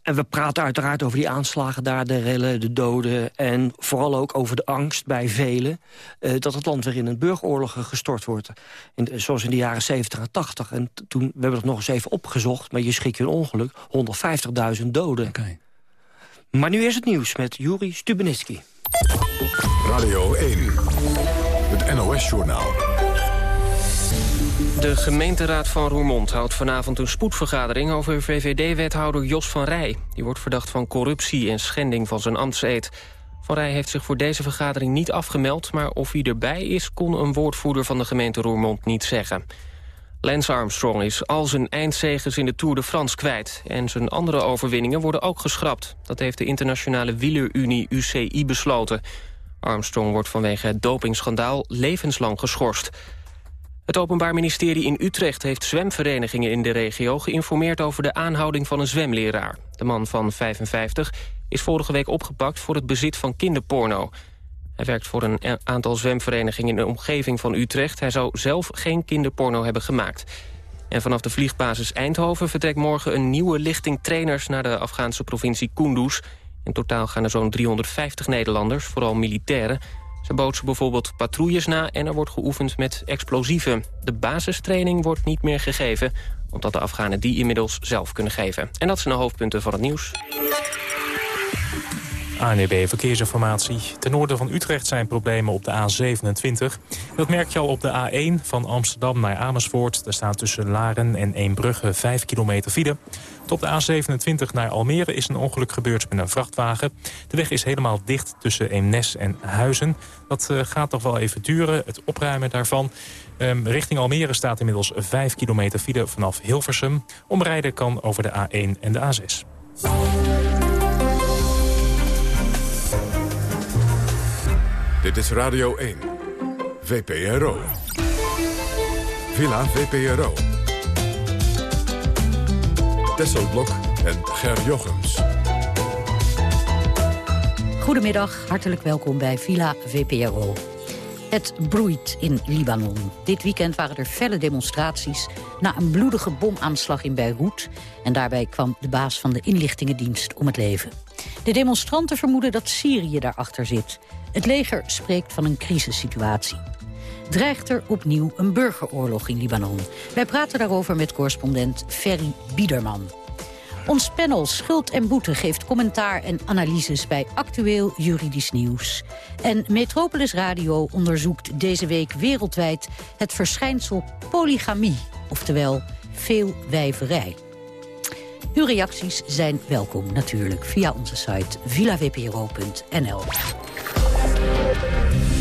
En we praten uiteraard over die aanslagen daar, de rellen, de doden... en vooral ook over de angst bij velen... eh, dat het land weer in een burgeroorlog gestort wordt. In, zoals in de jaren 70 en 80. En toen, we hebben het nog eens even opgezocht, maar je schrik je een ongeluk. 150.000 doden. Maar nu is het nieuws met Juri Stubenitski. Radio 1, het NOS-journaal. De gemeenteraad van Roermond houdt vanavond een spoedvergadering... over VVD-wethouder Jos van Rij. Die wordt verdacht van corruptie en schending van zijn ambtseed. Van Rij heeft zich voor deze vergadering niet afgemeld... maar of hij erbij is, kon een woordvoerder van de gemeente Roermond niet zeggen. Lance Armstrong is al zijn eindzeges in de Tour de France kwijt... en zijn andere overwinningen worden ook geschrapt. Dat heeft de internationale wielerunie UCI besloten. Armstrong wordt vanwege het dopingschandaal levenslang geschorst. Het Openbaar Ministerie in Utrecht heeft zwemverenigingen in de regio geïnformeerd over de aanhouding van een zwemleraar. De man van 55 is vorige week opgepakt voor het bezit van kinderporno. Hij werkt voor een a- aantal zwemverenigingen in de omgeving van Utrecht. Hij zou zelf geen kinderporno hebben gemaakt. En vanaf de vliegbasis Eindhoven vertrekt morgen een nieuwe lichting trainers naar de Afghaanse provincie Kunduz. In totaal gaan er zo'n 350 Nederlanders, vooral militairen. Ze bootsen bijvoorbeeld patrouilles na en er wordt geoefend met explosieven. De basistraining wordt niet meer gegeven, omdat de Afghanen die inmiddels zelf kunnen geven. En dat zijn de hoofdpunten van het nieuws. ANEB Verkeersinformatie. Ten noorden van Utrecht zijn problemen op de A27. Dat merk je al op de A1 van Amsterdam naar Amersfoort. Daar staat tussen Laren en Eembrugge 5 kilometer file. Tot de A27 naar Almere is een ongeluk gebeurd met een vrachtwagen. De weg is helemaal dicht tussen Eemnes en Huizen. Dat eh, gaat toch wel even duren, het opruimen daarvan. Ehm, richting Almere staat inmiddels 5 kilometer file vanaf Hilversum. Omrijden kan over de A1 en de A6. Dit is Radio 1, VPRO. Villa VPRO. Tesselblok en Ger Jochems. Goedemiddag, hartelijk welkom bij Villa VPRO. Het broeit in Libanon. Dit weekend waren er felle demonstraties na een bloedige bomaanslag in Beirut. En daarbij kwam de baas van de inlichtingendienst om het leven. De demonstranten vermoeden dat Syrië daarachter zit. Het leger spreekt van een crisissituatie. Dreigt er opnieuw een burgeroorlog in Libanon? Wij praten daarover met correspondent Ferry Biederman. Ons panel Schuld en Boete geeft commentaar en analyses bij actueel juridisch nieuws. En Metropolis Radio onderzoekt deze week wereldwijd het verschijnsel polygamie, oftewel veelwijverij. Uw reacties zijn welkom natuurlijk via onze site villavpro.nl.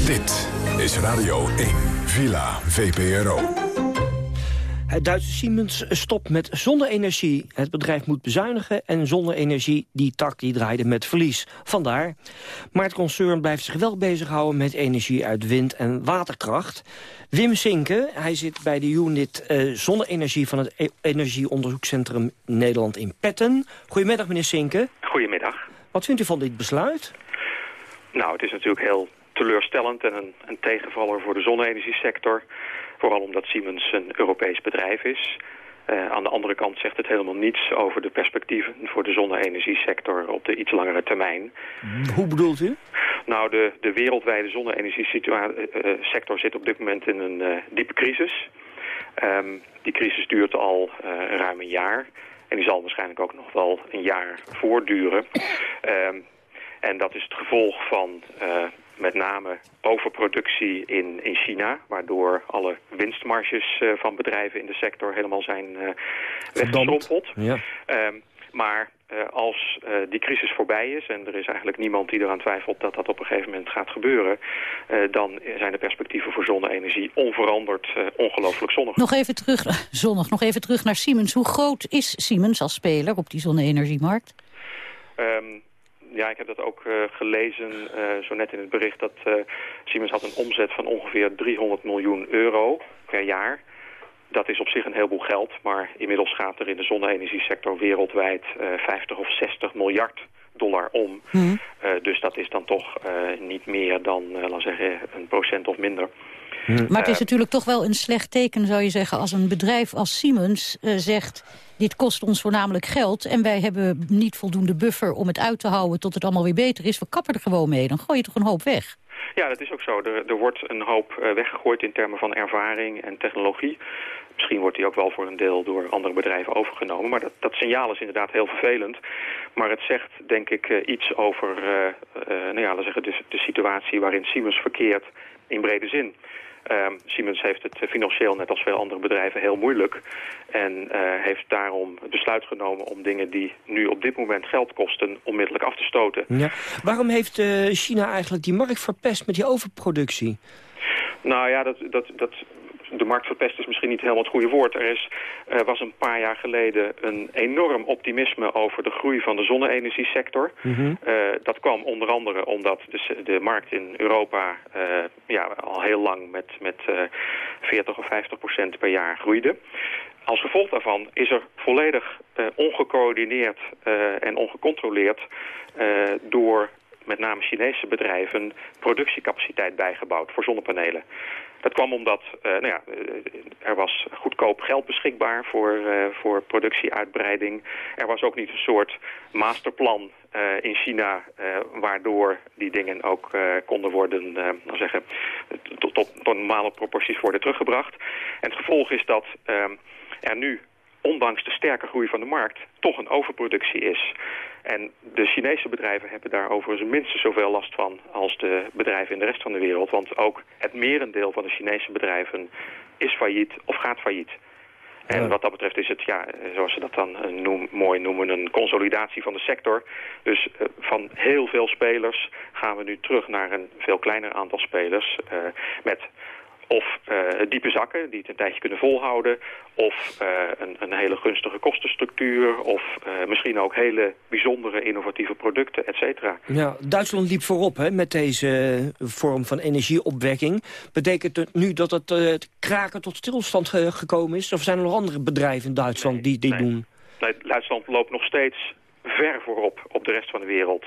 Dit is Radio 1, Villa VPRO. Het Duitse Siemens stopt met zonne-energie. Het bedrijf moet bezuinigen en zonne-energie, die tak, die draaide met verlies. Vandaar. Maar het concern blijft zich wel bezighouden met energie uit wind- en waterkracht. Wim Sinke, hij zit bij de unit eh, zonne-energie van het E- Energieonderzoekscentrum Nederland in Petten. Goedemiddag, meneer Sinke. Goedemiddag. Wat vindt u van dit besluit? Nou, het is natuurlijk heel teleurstellend en een, een tegenvaller voor de zonne-energiesector. Vooral omdat Siemens een Europees bedrijf is. Eh, aan de andere kant zegt het helemaal niets over de perspectieven voor de zonne-energiesector op de iets langere termijn. Hoe bedoelt u? Nou, de, de wereldwijde zonne-energiesector zit op dit moment in een eh, diepe crisis. Ehm, die crisis duurt al eh, ruim een jaar. En die zal waarschijnlijk ook nog wel een jaar voortduren. Ehm, en dat is het gevolg van met name overproductie in, in China... waardoor alle winstmarges eh, van bedrijven in de sector helemaal zijn uh. Ja. Ehm, Maar uh, als uh, die crisis voorbij is, en er is eigenlijk niemand die eraan twijfelt dat dat op een gegeven moment gaat gebeuren, uh, dan zijn de perspectieven voor zonne-energie onveranderd ongelooflijk zonnig. Nog even terug, zonnig, nog even terug naar Siemens. Hoe groot is Siemens als speler op die zonne-energiemarkt? Um, ja, ik heb dat ook uh, gelezen, uh, zo net in het bericht, dat uh, Siemens had een omzet van ongeveer 300 miljoen euro per jaar. Dat is op zich een heleboel geld, maar inmiddels gaat er in de zonne-energiesector wereldwijd 50 of 60 miljard dollar om. Mm. dus dat is dan toch niet meer dan, laten we zeggen, een procent of minder. Maar het is natuurlijk toch wel een slecht teken, zou je zeggen... als een bedrijf als Siemens zegt dit kost ons voornamelijk geld... en wij hebben niet voldoende buffer om het uit te houden tot het allemaal weer beter is. We kappen er gewoon mee, dan gooi je toch een hoop weg? Ja, dat is ook zo. Er, er wordt een hoop uh, weggegooid in termen van ervaring en technologie. Misschien wordt die ook wel voor een deel door andere bedrijven overgenomen. Maar dat, dat signaal is inderdaad heel vervelend. Maar het zegt, denk ik, uh, iets over uh, nou ja, zeggen, de, de situatie waarin Siemens verkeert in brede zin. Uh, Siemens heeft het financieel, net als veel andere bedrijven, heel moeilijk. En uh, heeft daarom het besluit genomen om dingen die nu op dit moment geld kosten... onmiddellijk af te stoten. Ja. Waarom heeft uh, China eigenlijk die markt verpest met die overproductie? Nou ja, dat, dat, dat de markt verpest is misschien niet helemaal het goede woord. Er is, uh, was een paar jaar geleden een enorm optimisme over de groei van de zonne-energiesector. Mm -hmm. uh, dat kwam onder andere omdat de, de markt in Europa uh, ja, al heel lang met, met 40 of 50 procent per jaar groeide. Als gevolg daarvan is er volledig ongecoördineerd en ongecontroleerd door met name Chinese bedrijven productiecapaciteit bijgebouwd voor zonnepanelen. Dat kwam omdat uh, nou ja, er was goedkoop geld beschikbaar voor, uh, voor productieuitbreiding. Er was ook niet een soort masterplan in China waardoor die dingen ook konden worden, zeggen, tot, tot, normale proporties worden teruggebracht. En het gevolg is dat er nu ondanks de sterke groei van de markt, toch een overproductie is. En de Chinese bedrijven hebben daar overigens minstens zoveel last van als de bedrijven in de rest van de wereld. Want ook het merendeel van de Chinese bedrijven is failliet of gaat failliet. En ja. wat dat betreft is het, ja, zoals ze dat dan noem, mooi noemen, een consolidatie van de sector. Dus uh, van heel veel spelers gaan we nu terug naar een veel kleiner aantal spelers. Uh, met of uh, diepe zakken die het een tijdje kunnen volhouden. Of uh, een, een, hele gunstige kostenstructuur. Of uh, misschien ook hele bijzondere innovatieve producten, et cetera. Ja, Duitsland liep voorop hè, met deze vorm van energieopwekking. Betekent het nu dat het, het kraken tot stilstand gekomen is? Of zijn er nog andere bedrijven in Duitsland nee, die dit nee. doen? Nee, Duitsland loopt nog steeds ver voorop op de rest van de wereld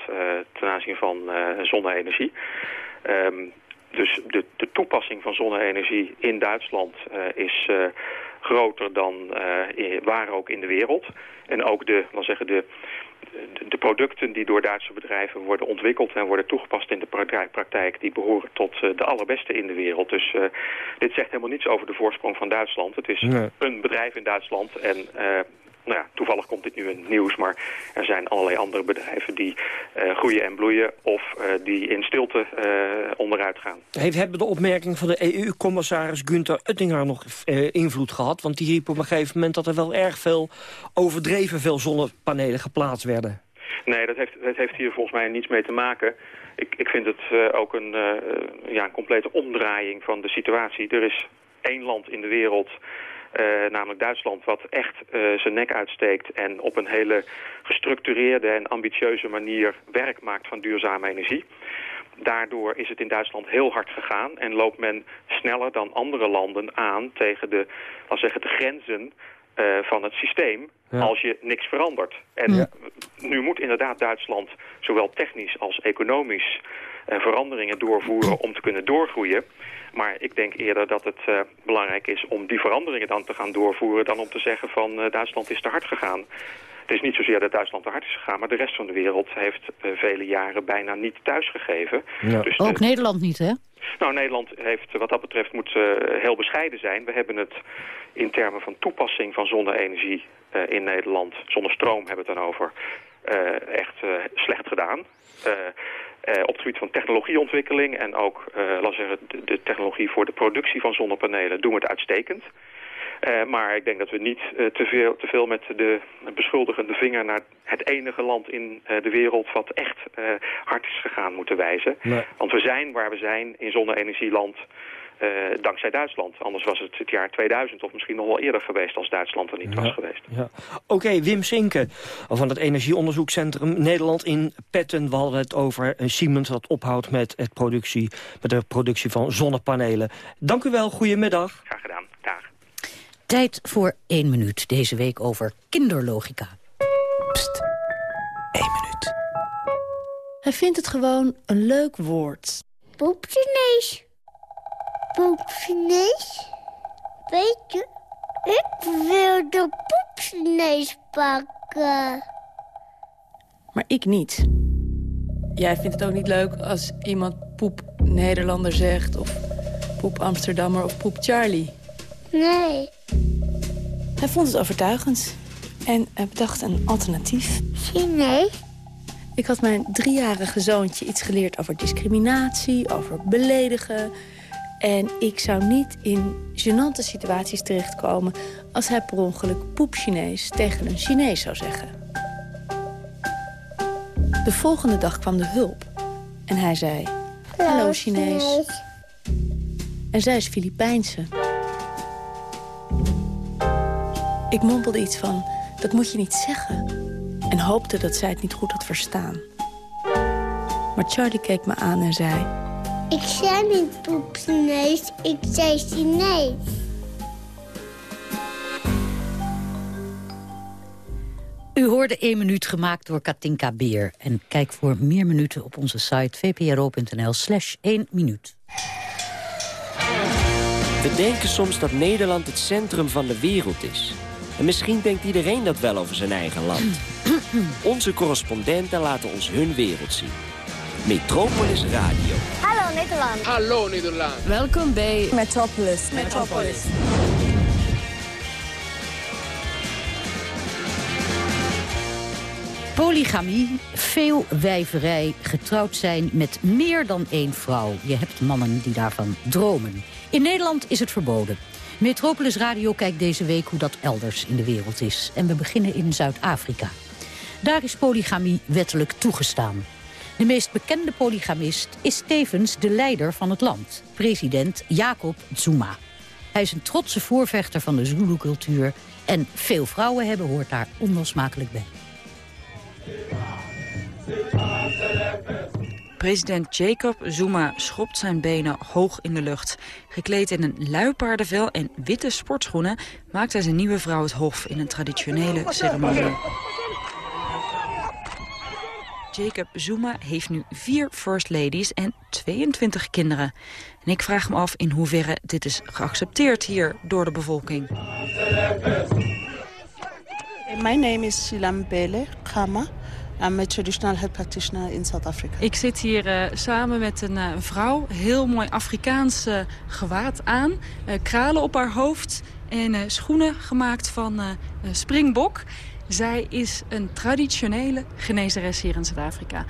ten aanzien van zonne-energie. Um, dus de, de toepassing van zonne-energie in Duitsland uh, is uh, groter dan uh, waar ook in de wereld. En ook de, dan zeggen de, de, producten die door Duitse bedrijven worden ontwikkeld en worden toegepast in de praktijk, die behoren tot de allerbeste in de wereld. Dus dit zegt helemaal niets over de voorsprong van Duitsland. Het is nee. een bedrijf in Duitsland en nou ja, toevallig komt dit nu in het nieuws, maar er zijn allerlei andere bedrijven die uh, groeien en bloeien of uh, die in stilte uh, onderuit gaan. Heeft, hebben de opmerking van de EU-commissaris Günther Oettinger nog invloed gehad? Want die riep op een gegeven moment dat er wel erg veel overdreven veel zonnepanelen geplaatst werden. Nee, dat heeft, dat heeft hier volgens mij niets mee te maken. Ik, ik vind het ook een, ja, een complete omdraaiing van de situatie. Er is één land in de wereld uh, namelijk Duitsland, wat echt uh, zijn nek uitsteekt en op een hele gestructureerde en ambitieuze manier werk maakt van duurzame energie. Daardoor is het in Duitsland heel hard gegaan en loopt men sneller dan andere landen aan tegen de, zeggen, de grenzen uh, van het systeem ja. als je niks verandert. En ja. nu moet inderdaad Duitsland zowel technisch als economisch uh, veranderingen doorvoeren om te kunnen doorgroeien. Maar ik denk eerder dat het uh, belangrijk is om die veranderingen dan te gaan doorvoeren... dan om te zeggen van uh, Duitsland is te hard gegaan. Het is niet zozeer dat Duitsland te hard is gegaan... maar de rest van de wereld heeft uh, vele jaren bijna niet thuisgegeven. Ja. Dus Ook de... Nederland niet, hè? Nou, Nederland heeft wat dat betreft moet uh, heel bescheiden zijn. We hebben het in termen van toepassing van zonne-energie uh, in Nederland... zonnestroom hebben we het dan over... Uh, echt slecht gedaan. Op het gebied van technologieontwikkeling en ook laat zeggen, de, technologie voor de productie van zonnepanelen doen we het uitstekend. Uh, maar ik denk dat we niet uh, te, veel, te veel met de beschuldigende vinger naar het enige land in uh, de wereld wat echt hard is gegaan moeten wijzen. Nee. Want we zijn waar we zijn in zonne-energieland dankzij Duitsland. Anders was het het jaar 2000 of misschien nog wel eerder geweest als Duitsland er niet ja, was geweest. Ja. Oké, okay, Wim Sinken van het Energieonderzoekscentrum Nederland in Petten. We hadden het over Siemens dat ophoudt met, het productie, met de productie van zonnepanelen. Dank u wel, goedemiddag. Graag gedaan. Tijd voor één minuut deze week over kinderlogica. Pst, één minuut. Hij vindt het gewoon een leuk woord. Poepjenees. Poepjenees? Weet je, ik wil de poepjenees pakken. Maar ik niet. Jij vindt het ook niet leuk als iemand poep Nederlander zegt... of poep Amsterdammer of poep Charlie? Nee. Hij vond het overtuigend en bedacht een alternatief. Nee. Ik had mijn driejarige zoontje iets geleerd over discriminatie, over beledigen. En ik zou niet in gênante situaties terechtkomen... als hij per ongeluk poep Chinees tegen een Chinees zou zeggen. De volgende dag kwam de hulp. En hij zei, hallo Chinees. En zij is Filipijnse. Ik mompelde iets van, dat moet je niet zeggen. En hoopte dat zij het niet goed had verstaan. Maar Charlie keek me aan en zei... Ik zei niet poep Chinees, ik zei Chinees. U hoorde 1 minuut gemaakt door Katinka Beer. En kijk voor meer minuten op onze site vpro.nl slash 1 minuut. We denken soms dat Nederland het centrum van de wereld is... En misschien denkt iedereen dat wel over zijn eigen land. Onze correspondenten laten ons hun wereld zien. Metropolis Radio. Hallo Nederland. Hallo Nederland. Welkom bij Metropolis. Metropolis. Polygamie, veel wijverij, getrouwd zijn met meer dan één vrouw. Je hebt mannen die daarvan dromen. In Nederland is het verboden. Metropolis Radio kijkt deze week hoe dat elders in de wereld is. En we beginnen in Zuid-Afrika. Daar is polygamie wettelijk toegestaan. De meest bekende polygamist is tevens de leider van het land, president Jacob Zuma. Hij is een trotse voorvechter van de Zulu-cultuur en veel vrouwen hebben hoort daar onlosmakelijk bij. President Jacob Zuma schopt zijn benen hoog in de lucht. Gekleed in een luipaardenvel en witte sportschoenen... maakt hij zijn nieuwe vrouw het hof in een traditionele ceremonie. Jacob Zuma heeft nu vier first ladies en 22 kinderen. En ik vraag me af in hoeverre dit is geaccepteerd hier door de bevolking. My name is Silambele Kama. I'm a traditional health practitioner in South Africa. Ik zit hier uh, samen met een uh, vrouw, heel mooi Afrikaans uh, gewaad aan. kralen op haar hoofd en schoenen gemaakt van springbok. Zij is een traditionele genezeres hier in Zuid-Afrika.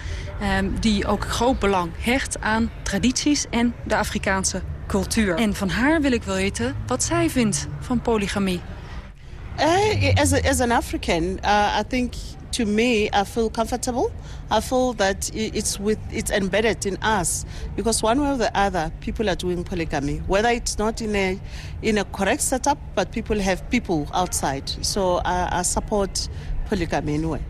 Um, die ook groot belang hecht aan tradities en de Afrikaanse cultuur. En van haar wil ik weten wat zij vindt van polygamie. as, a, as an African, I think to me, I feel comfortable. I feel that it's with it's embedded in us because one way or the other, people are doing polygamy. Whether it's not in a in a correct setup, but people have people outside. So I, I support polygamy anyway.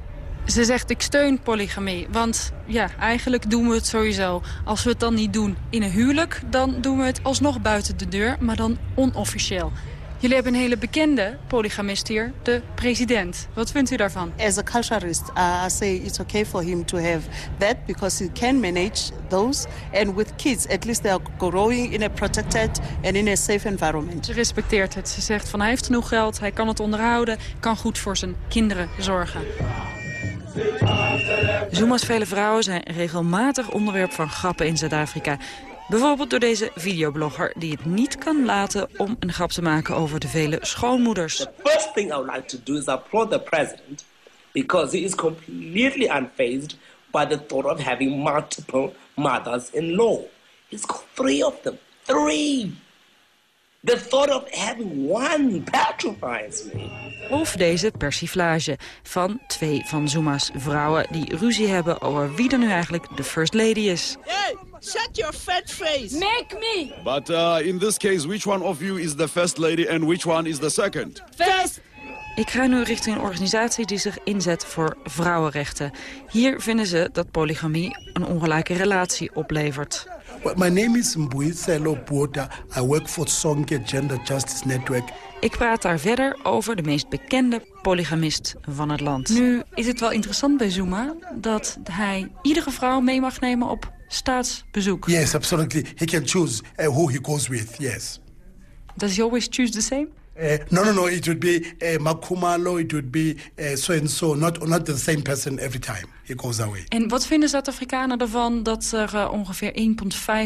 Ze zegt, ik steun polygamie. Want ja, eigenlijk doen we het sowieso. Als we het dan niet doen in een huwelijk... dan doen we het alsnog buiten de deur, maar dan onofficieel. Jullie hebben een hele bekende polygamist hier, de president. Wat vindt u daarvan? As a culturalist, uh, I say it's okay for him to have that because he can manage those. And with kids, at least they are growing in a protected and in a safe environment. Ze respecteert het. Ze zegt van hij heeft genoeg geld, hij kan het onderhouden, kan goed voor zijn kinderen zorgen. Zuma's vele vrouwen zijn regelmatig onderwerp van grappen in Zuid-Afrika. Bijvoorbeeld door deze videoblogger die het niet kan laten om een grap te maken over de vele schoonmoeders. The first thing I would like to do is applaud the president because he is completely unfazed by the thought of having multiple mothers-in-law. He's got three of them. Three! The thought of having one petrifies me. Of deze persiflage van twee van Zuma's vrouwen... die ruzie hebben over wie er nu eigenlijk de first lady is. Hey, shut your fat face. Make me. But uh, in this case, which one of you is the first lady and which one is the second? First. Ik ga nu richting een organisatie die zich inzet voor vrouwenrechten. Hier vinden ze dat polygamie een ongelijke relatie oplevert. My name is Mbuiselo Bota. I work for Sonke Gender Justice Network. Ik praat daar verder over de meest bekende polygamist van het land. Nu is het wel interessant bij Zuma dat hij iedere vrouw mee mag nemen op staatsbezoek. Yes, absolutely. He can choose uh, who he goes with, yes. Does he always choose the same? Uh, no, no, no. It would be uh, Makumalo. It would be uh, so and so. Not not the same person every time he goes away. En wat vinden Zuid-Afrikanen ervan dat er ongeveer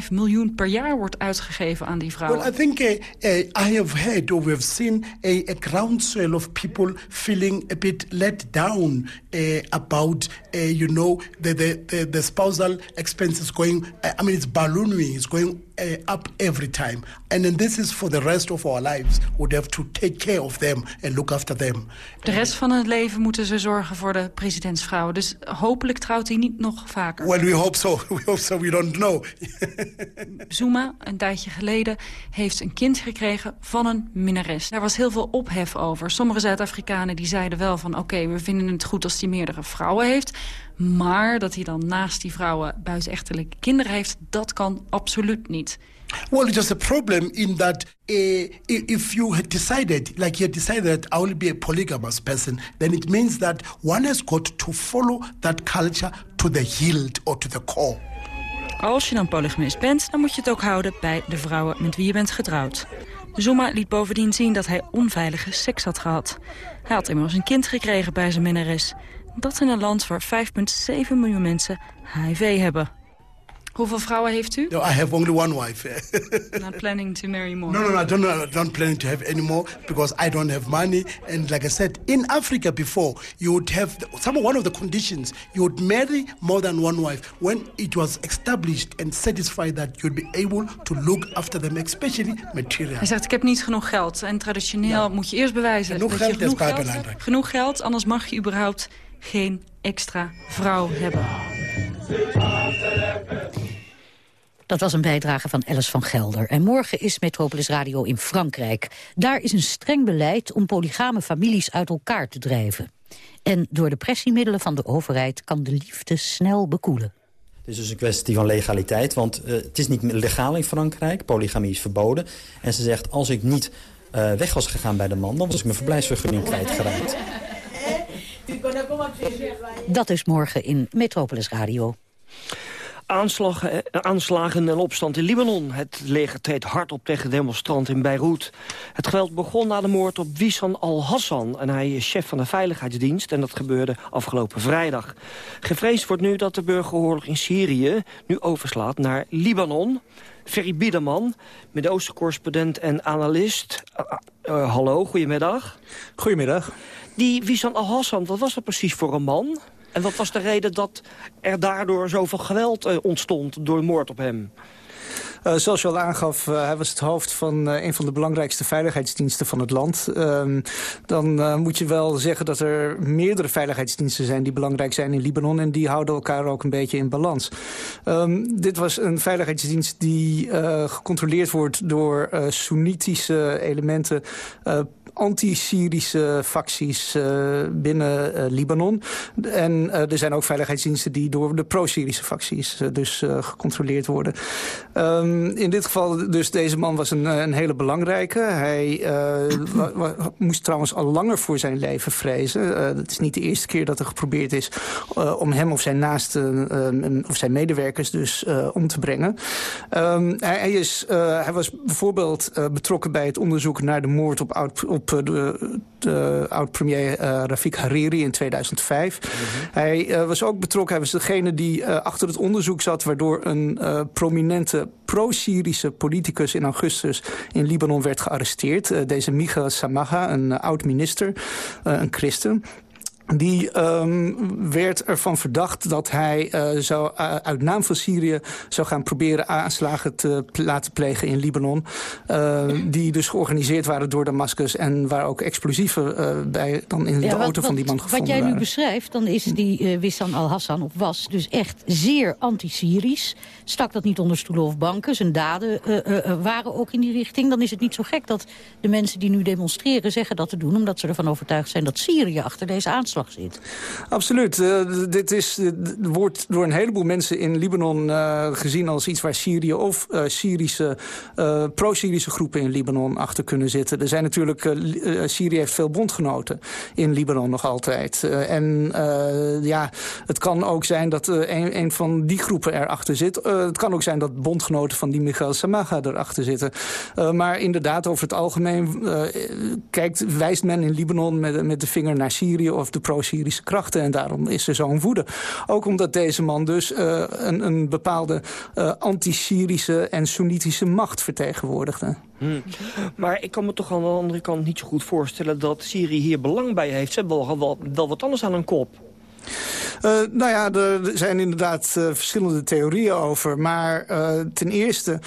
1,5 miljoen per jaar wordt uitgegeven aan die vrouwen? Well, I think uh, uh, I have heard or we've seen a, a groundswell of people feeling a bit let down uh, about, uh, you know, the, the, the, the spousal expenses going, I mean, it's ballooning, it's going uh, up every time. And then this is for the rest of our lives. We'd have to take care of them and look after them. De rest van het leven moeten ze zorgen voor de presidentsvrouwen. Dus hopelijk trouwt hij niet nog vaker. Well, we hope so. We hope so. We don't know. Zuma, een tijdje geleden, heeft een kind gekregen van een minnares. Daar was heel veel ophef over. Sommige Zuid-Afrikanen die zeiden wel van... oké, we vinden het goed als hij meerdere vrouwen heeft... maar dat hij dan naast die vrouwen buitenechtelijke kinderen heeft... dat kan absoluut niet. Well, it's just a problem in that uh, if you had decided, like you had decided that I will be a polygamous person, then it means that one has got to follow that culture to the hilt or to the core. Als je dan polygamist bent, dan moet je het ook houden bij de vrouwen met wie je bent getrouwd. Zuma liet bovendien zien dat hij onveilige seks had gehad. Hij had immers een kind gekregen bij zijn minnares. Dat in een land waar 5,7 miljoen mensen HIV hebben. Hoeveel vrouwen heeft u? No, I have only one wife. Not planning to marry more? No, no, no, I don't, I don't plan to have any more because I don't have money. And like I said, in Africa before, you would have, the, some one of the conditions, you would marry more than one wife when it was established and satisfied that you'd be able to look after them, especially material. Hij zegt, ik heb niet genoeg geld. En traditioneel moet je eerst bewijzen Genoeg dat geld je genoeg geld belangrijk. hebt. Genoeg geld, anders mag je überhaupt geen extra vrouw hebben. Dat was een bijdrage van Alice van Gelder. En morgen is Metropolis Radio in Frankrijk. Daar is een streng beleid om polygame families uit elkaar te drijven. En door de pressiemiddelen van de overheid kan de liefde snel bekoelen. Het is dus een kwestie van legaliteit, want eh, het is niet legaal in Frankrijk. Polygamie is verboden. En ze zegt, als ik niet eh, weg was gegaan bij de man... dan was ik mijn verblijfsvergunning kwijtgeraakt. Dat is morgen in Metropolis Radio. Aanslagen, eh, aanslagen en opstand in Libanon. Het leger treedt hard op tegen demonstranten in Beirut. Het geweld begon na de moord op Wissam al-Hassan... en hij is chef van de Veiligheidsdienst en dat gebeurde afgelopen vrijdag. Gevreesd wordt nu dat de burgeroorlog in Syrië nu overslaat naar Libanon... Ferry Biederman, Midden-Oosten correspondent en analist. Uh, uh, hallo, goedemiddag. Goedemiddag. Die Wissam al-Hassan, wat was dat precies voor een man? En wat was de reden dat er daardoor zoveel geweld uh, ontstond door moord op hem? Uh, zoals je al aangaf, uh, hij was het hoofd van uh, een van de belangrijkste veiligheidsdiensten van het land. Ehm, dan moet je wel zeggen dat er meerdere veiligheidsdiensten zijn die belangrijk zijn in Libanon. En die houden elkaar ook een beetje in balans. Um, dit was een veiligheidsdienst die gecontroleerd wordt door Soenitische elementen anti-Syrische facties uh, binnen uh, Libanon. En uh, er zijn ook veiligheidsdiensten die door de pro-Syrische facties dus gecontroleerd worden. Um, in dit geval dus deze man was een, een hele belangrijke. Hij moest trouwens al langer voor zijn leven vrezen. het is niet de eerste keer dat er geprobeerd is om hem of zijn naasten of zijn medewerkers dus om te brengen. Hij, hij, is, hij was bijvoorbeeld betrokken bij het onderzoek naar de moord op, oud, op de, de oud-premier uh, Rafik Hariri in 2005. Mm -hmm. Hij uh, was ook betrokken, hij was degene die achter het onderzoek zat... waardoor een prominente pro-Syrische politicus in augustus in Libanon werd gearresteerd. deze Micha Samaha, een oud-minister, een christen... die um, werd ervan verdacht dat hij uh, zou, uh, uit naam van Syrië zou gaan proberen aanslagen te laten plegen in Libanon. Uh, die dus georganiseerd waren door Damascus en waar ook explosieven bij dan in ja, de wat, auto van die man gevonden Wat jij nu beschrijft, dan is die Wissam al-Hassan of was dus echt zeer anti-Syrisch. Stak dat niet onder stoelen of banken. Zijn daden waren ook in die richting. Dan is het niet zo gek dat de mensen die nu demonstreren zeggen dat te doen omdat ze ervan overtuigd zijn dat Syrië achter deze aanslag zit. Absoluut. Uh, dit is, wordt door een heleboel mensen in Libanon uh, gezien als iets waar Syrië of Syrische, pro-Syrische groepen in Libanon achter kunnen zitten. Er zijn natuurlijk, Syrië heeft veel bondgenoten in Libanon nog altijd. en ja, het kan ook zijn dat een, een, van die groepen erachter zit. het kan ook zijn dat bondgenoten van die Michael Samaga erachter zitten. maar inderdaad, over het algemeen kijkt, wijst men in Libanon met, met de vinger naar Syrië of de pro-Syrische krachten. En daarom is er zo'n woede. Ook omdat deze man dus uh, een, een, bepaalde uh, anti-Syrische en Soenitische macht vertegenwoordigde. Hmm. Maar ik kan me toch aan de andere kant niet zo goed voorstellen... dat Syrië hier belang bij heeft. Ze hebben wel, wel, wel wat anders aan hun kop. Uh, nou ja, er zijn inderdaad uh, verschillende theorieën over. Maar uh, ten eerste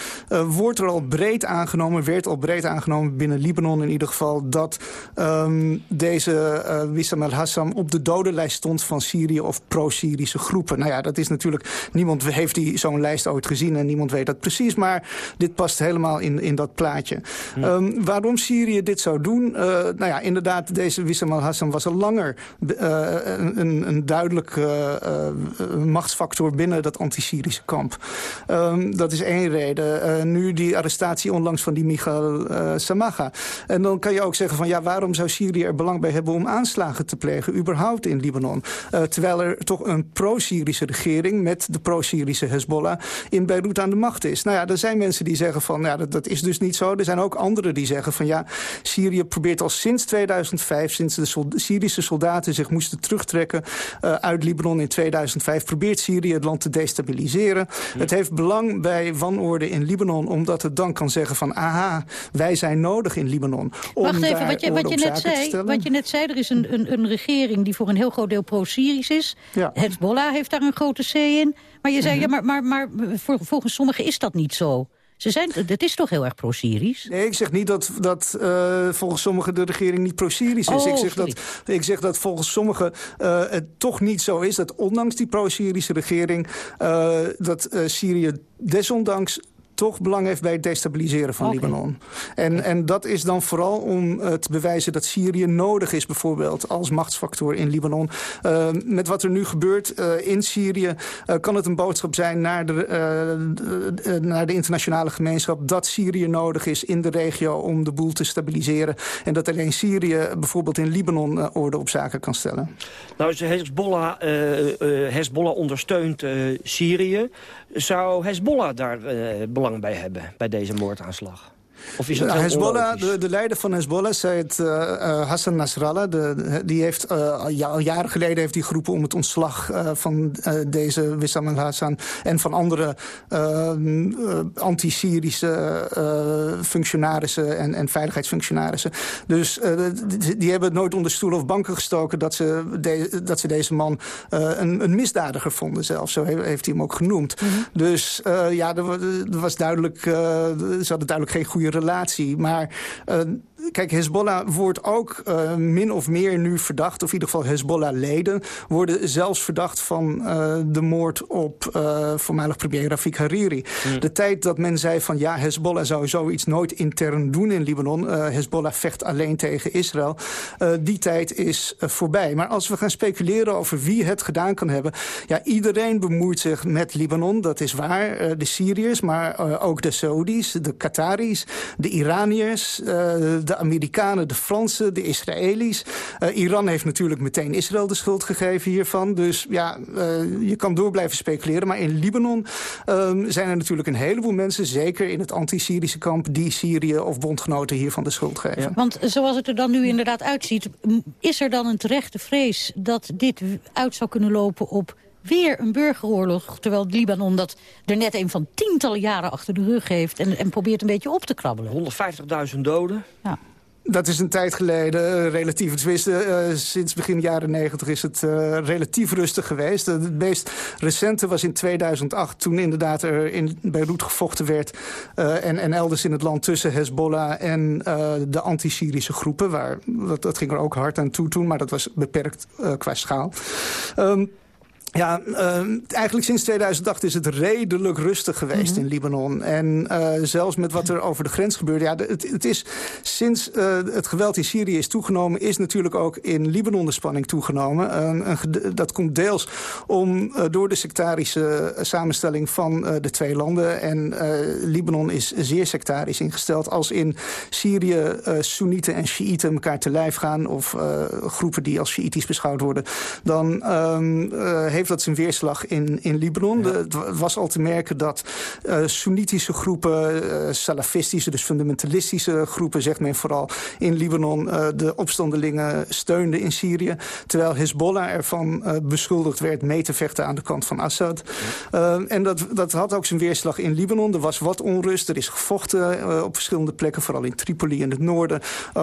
wordt er al breed aangenomen, werd al breed aangenomen binnen Libanon in ieder geval, dat um, deze Wissam al-Hassam op de dodenlijst stond van Syrië of pro-Syrische groepen. Nou ja, dat is natuurlijk, niemand heeft die zo'n lijst ooit gezien en niemand weet dat precies. Maar dit past helemaal in, in dat plaatje. Ja. Um, waarom Syrië dit zou doen? nou ja, inderdaad, deze Wissam al-Hassam was al langer een, een, een duidelijk uh, uh, machtsfactor binnen dat anti-Syrische kamp. Um, dat is één reden. Uh, nu die arrestatie onlangs van die Michael Samaga. En dan kan je ook zeggen van ja, waarom zou Syrië er belang bij hebben om aanslagen te plegen, überhaupt in Libanon? terwijl er toch een pro-Syrische regering met de pro-Syrische Hezbollah in Beirut aan de macht is. Nou ja, er zijn mensen die zeggen van ja, dat, is dus niet zo. Er zijn ook anderen die zeggen van ja, Syrië probeert al sinds 2005, sinds de Syrische soldaten zich moesten terugtrekken uh, uit Libanon in 2005... probeert Syrië het land te destabiliseren. Het heeft belang bij wanorde in Libanon... omdat het dan kan zeggen van... aha, wij zijn nodig in Libanon. Om Wacht even, wat je, wat, je net zei, wat je net zei... er is een, een, een regering die voor een heel groot deel pro-Syrisch is. Ja. Hezbollah heeft daar een grote C in. Maar je zei, mm -hmm. ja, maar, maar, maar volgens sommigen is dat niet zo. Ze zijn, het is toch heel erg pro-Syrisch? Nee, ik zeg niet dat, dat uh, volgens sommigen de regering niet pro-Syrisch is. Oh, ik, zeg dat, ik zeg dat volgens sommigen uh, het toch niet zo is... dat ondanks die pro-Syrische regering... Uh, dat Syrië desondanks toch belang heeft bij het destabiliseren van okay. Libanon. En, en dat is dan vooral om uh, te bewijzen dat Syrië nodig is... bijvoorbeeld als machtsfactor in Libanon. Uh, met wat er nu gebeurt uh, in Syrië... kan het een boodschap zijn naar de, naar de internationale gemeenschap... dat Syrië nodig is in de regio om de boel te stabiliseren. En dat alleen Syrië bijvoorbeeld in Libanon orde op zaken kan stellen. Nou, Hezbollah, Hezbollah ondersteunt Syrië. Zou Hezbollah daar belang bij hebben, bij deze moordaanslag? Of is het Hezbollah, de, de, leider van Hezbollah, Said uh, Hassan Nasrallah... De, die heeft uh, al jaren geleden heeft die geroepen om het ontslag van deze Wissam al-Hassan... en van andere anti-Syrische functionarissen en, en, veiligheidsfunctionarissen. Dus die, die, hebben het nooit onder stoel of banken gestoken... dat ze, de, dat ze deze man een, een, misdadiger vonden zelfs. Zo heeft hij hem ook genoemd. Mm -hmm. Dus ja, er, er, was duidelijk, ze hadden duidelijk geen goede relatie. Maar uh, kijk, Hezbollah wordt ook uh, min of meer nu verdacht... of in ieder geval Hezbollah-leden worden zelfs verdacht... van uh, de moord op voormalig premier Rafik Hariri. Mm. De tijd dat men zei van ja, Hezbollah zou zoiets nooit intern doen in Libanon... Hezbollah vecht alleen tegen Israël. die tijd is voorbij. Maar als we gaan speculeren over wie het gedaan kan hebben... ja, iedereen bemoeit zich met Libanon, dat is waar. de Syriërs, maar ook de Saudis, de Qataris de Iraniërs, de Amerikanen, de Fransen, de Israëli's. Uh, Iran heeft natuurlijk meteen Israël de schuld gegeven hiervan. Dus ja, uh, je kan door blijven speculeren. Maar in Libanon zijn er natuurlijk een heleboel mensen... zeker in het anti-Syrische kamp... die Syrië of bondgenoten hiervan de schuld geven. Ja. Want zoals het er dan nu inderdaad uitziet... is er dan een terechte vrees dat dit uit zou kunnen lopen op weer een burgeroorlog. Terwijl Libanon dat er net een van tientallen jaren achter de rug heeft... en, en probeert een beetje op te krabbelen. 150.000 doden. Ja. Dat is een tijd geleden, uh, relatief. Tenminste, uh, sinds begin jaren negentig is het uh, relatief rustig geweest. het meest recente was in 2008, toen inderdaad er in Beirut gevochten werd... en, en elders in het land tussen Hezbollah en de anti-Syrische groepen. Waar, dat, dat, ging er ook hard aan toe toen, maar dat was beperkt qua schaal. Um, ja, uh, eigenlijk sinds 2008 is het redelijk rustig geweest mm -hmm. in Libanon. En uh, zelfs met wat er over de grens gebeurde. Ja, het, het is sinds uh, het geweld in Syrië is toegenomen... is natuurlijk ook in Libanon de spanning toegenomen. Een, dat komt deels om door de sectarische samenstelling van de twee landen. En Libanon is zeer sectarisch ingesteld. Als in Syrië Soenieten en Shiiten elkaar te lijf gaan... of groepen die als Shiitisch beschouwd worden... dan ehm, heeft dat zijn weerslag in, in Libanon. het was al te merken dat uh, Soenitische groepen, uh, salafistische, dus fundamentalistische groepen, zegt men vooral in Libanon, uh, de opstandelingen steunden in Syrië. Terwijl Hezbollah ervan beschuldigd werd mee te vechten aan de kant van Assad. en dat, dat had ook zijn weerslag in Libanon. Er was wat onrust, er is gevochten op verschillende plekken, vooral in Tripoli in het noorden.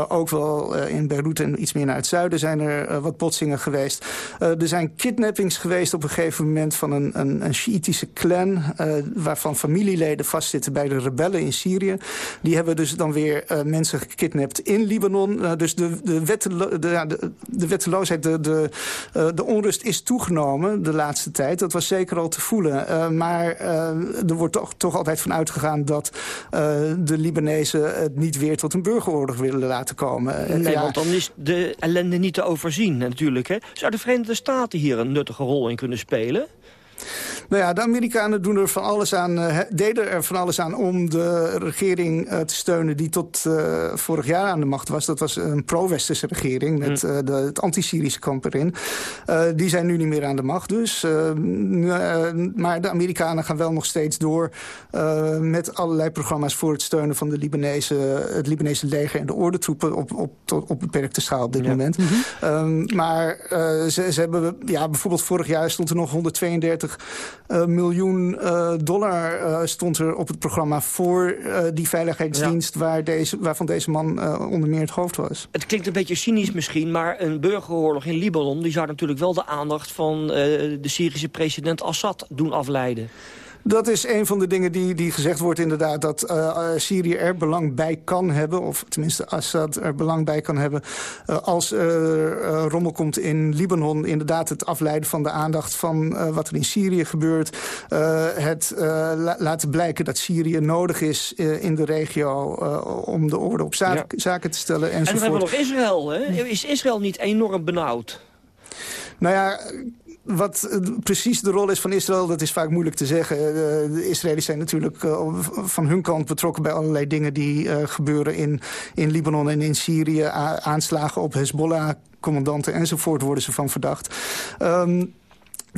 ook wel in Beirut en iets meer naar het zuiden zijn er wat botsingen geweest. er zijn kidnappings geweest op een gegeven moment van een, een, een Shiïtische clan... Uh, waarvan familieleden vastzitten bij de rebellen in Syrië. Die hebben dus dan weer uh, mensen gekidnapt in Libanon. Uh, dus de, de, wettelo de, de, de wetteloosheid, de, de, de onrust is toegenomen de laatste tijd. Dat was zeker al te voelen. maar er wordt toch, toch altijd van uitgegaan dat de Libanezen het niet weer tot een burgeroorlog willen laten komen. Nee, ja, want dan is de ellende niet te overzien natuurlijk. Hè? Zou de Verenigde Staten hier een nuttige rol in kunnen spelen? Nou ja, de Amerikanen doen er van alles aan, uh, deden er van alles aan om de regering uh, te steunen die tot uh, vorig jaar aan de macht was. Dat was een pro-westerse regering met mm. de, het anti-Syrische kamp erin. die zijn nu niet meer aan de macht dus. maar de Amerikanen gaan wel nog steeds door met allerlei programma's voor het steunen van de Libanese, het Libanese leger en de ordentroepen op, op, op beperkte schaal op dit moment. Mm -hmm. um, maar ze, ze hebben, ja, bijvoorbeeld vorig jaar stond er nog 132 uh, miljoen uh, dollar uh, stond er op het programma voor die veiligheidsdienst... Waar deze, waarvan deze man onder meer het hoofd was. Het klinkt een beetje cynisch misschien, maar een burgeroorlog in Libanon... die zou natuurlijk wel de aandacht van de Syrische president Assad doen afleiden. Dat is een van de dingen die, die gezegd wordt inderdaad... dat uh, Syrië er belang bij kan hebben... of tenminste Assad er belang bij kan hebben... Uh, als er uh, rommel komt in Libanon... inderdaad het afleiden van de aandacht van wat er in Syrië gebeurt. het la laten blijken dat Syrië nodig is in de regio... om de orde op zaak, ja. zaken te stellen enzovoort. En dan hebben we nog Israël, hè? Is Israël niet enorm benauwd? Nou ja, wat uh, precies de rol is van Israël, dat is vaak moeilijk te zeggen. Uh, de Israëli's zijn natuurlijk uh, van hun kant betrokken bij allerlei dingen die gebeuren in, in Libanon en in Syrië. Aanslagen op Hezbollah, commandanten enzovoort worden ze van verdacht. Um,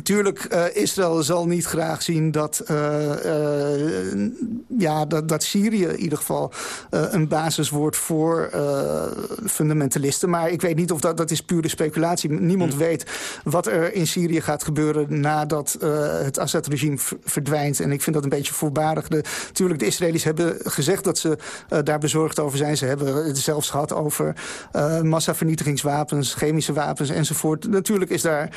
Tuurlijk, uh, Israël zal niet graag zien dat, uh, uh, ja, dat, dat Syrië in ieder geval een basis wordt voor fundamentalisten. Maar ik weet niet of dat, dat is pure speculatie. Niemand hmm. weet wat er in Syrië gaat gebeuren nadat het Assad-regime verdwijnt. En ik vind dat een beetje voorbarig. De, tuurlijk, de Israëli's hebben gezegd dat ze daar bezorgd over zijn. Ze hebben het zelfs gehad over massavernietigingswapens, chemische wapens enzovoort. Natuurlijk is daar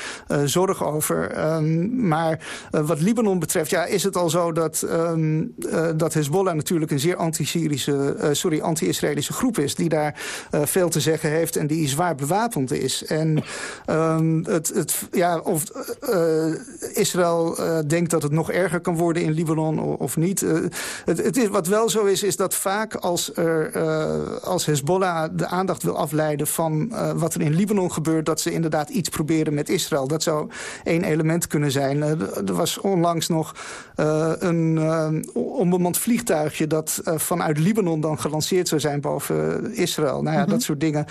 zorg over. Um, maar uh, wat Libanon betreft, ja, is het al zo dat, um, uh, dat Hezbollah natuurlijk een zeer anti-Syrische, uh, sorry, anti-Israëlische groep is. Die daar veel te zeggen heeft en die zwaar bewapend is. En um, het, het, ja, of Israël denkt dat het nog erger kan worden in Libanon of, of niet. het, het is, wat wel zo is, is dat vaak als, er, als Hezbollah de aandacht wil afleiden van wat er in Libanon gebeurt, dat ze inderdaad iets proberen met Israël. Dat zou één element kunnen zijn. Eh, er was onlangs nog uh, een uh, onbemand vliegtuigje... dat vanuit Libanon dan gelanceerd zou zijn boven Israël. Nou ja, mm -hmm. dat soort dingen.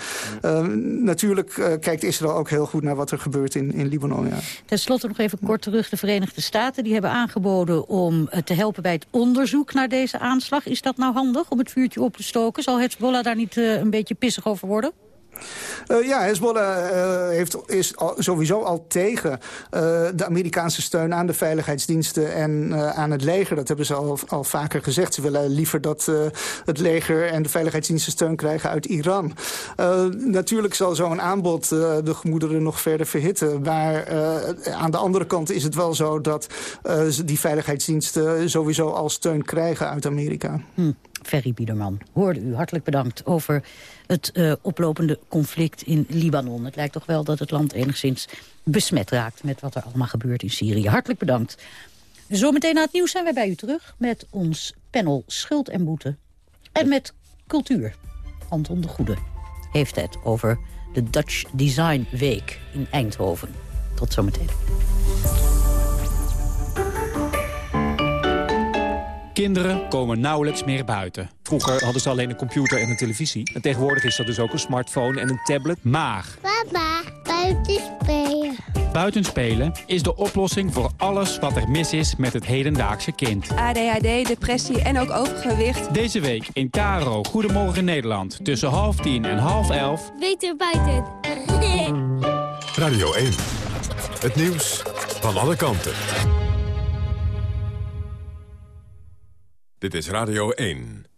natuurlijk kijkt Israël ook heel goed naar wat er gebeurt in, in Libanon. Ja. Ten slotte nog even kort terug. De Verenigde Staten die hebben aangeboden om te helpen bij het onderzoek naar deze aanslag. Is dat nou handig om het vuurtje op te stoken? Zal Hezbollah daar niet een beetje pissig over worden? Uh, ja, Hezbollah uh, heeft, is sowieso al tegen uh, de Amerikaanse steun aan de veiligheidsdiensten en aan het leger. Dat hebben ze al, al vaker gezegd. Ze willen liever dat het leger en de veiligheidsdiensten steun krijgen uit Iran. natuurlijk zal zo'n aanbod de gemoederen nog verder verhitten. Maar aan de andere kant is het wel zo dat die veiligheidsdiensten sowieso al steun krijgen uit Amerika. Hm. Ferry Biederman, hoorde u. Hartelijk bedankt over het uh, oplopende conflict in Libanon. Het lijkt toch wel dat het land enigszins besmet raakt... met wat er allemaal gebeurt in Syrië. Hartelijk bedankt. Zometeen na het nieuws zijn wij bij u terug... met ons panel Schuld en Boete. En met cultuur. Anton de Goede heeft het over de Dutch Design Week in Eindhoven. Tot zometeen. Kinderen komen nauwelijks meer buiten. Vroeger hadden ze alleen een computer en een televisie. En tegenwoordig is dat dus ook een smartphone en een tablet. Maar... Papa, buiten spelen. Buiten spelen is de oplossing voor alles wat er mis is met het hedendaagse kind. ADHD, depressie en ook overgewicht. Deze week in Karo Goedemorgen Nederland. Tussen half tien en half elf. Beter buiten. Radio 1. Het nieuws van alle kanten. Dit is Radio 1.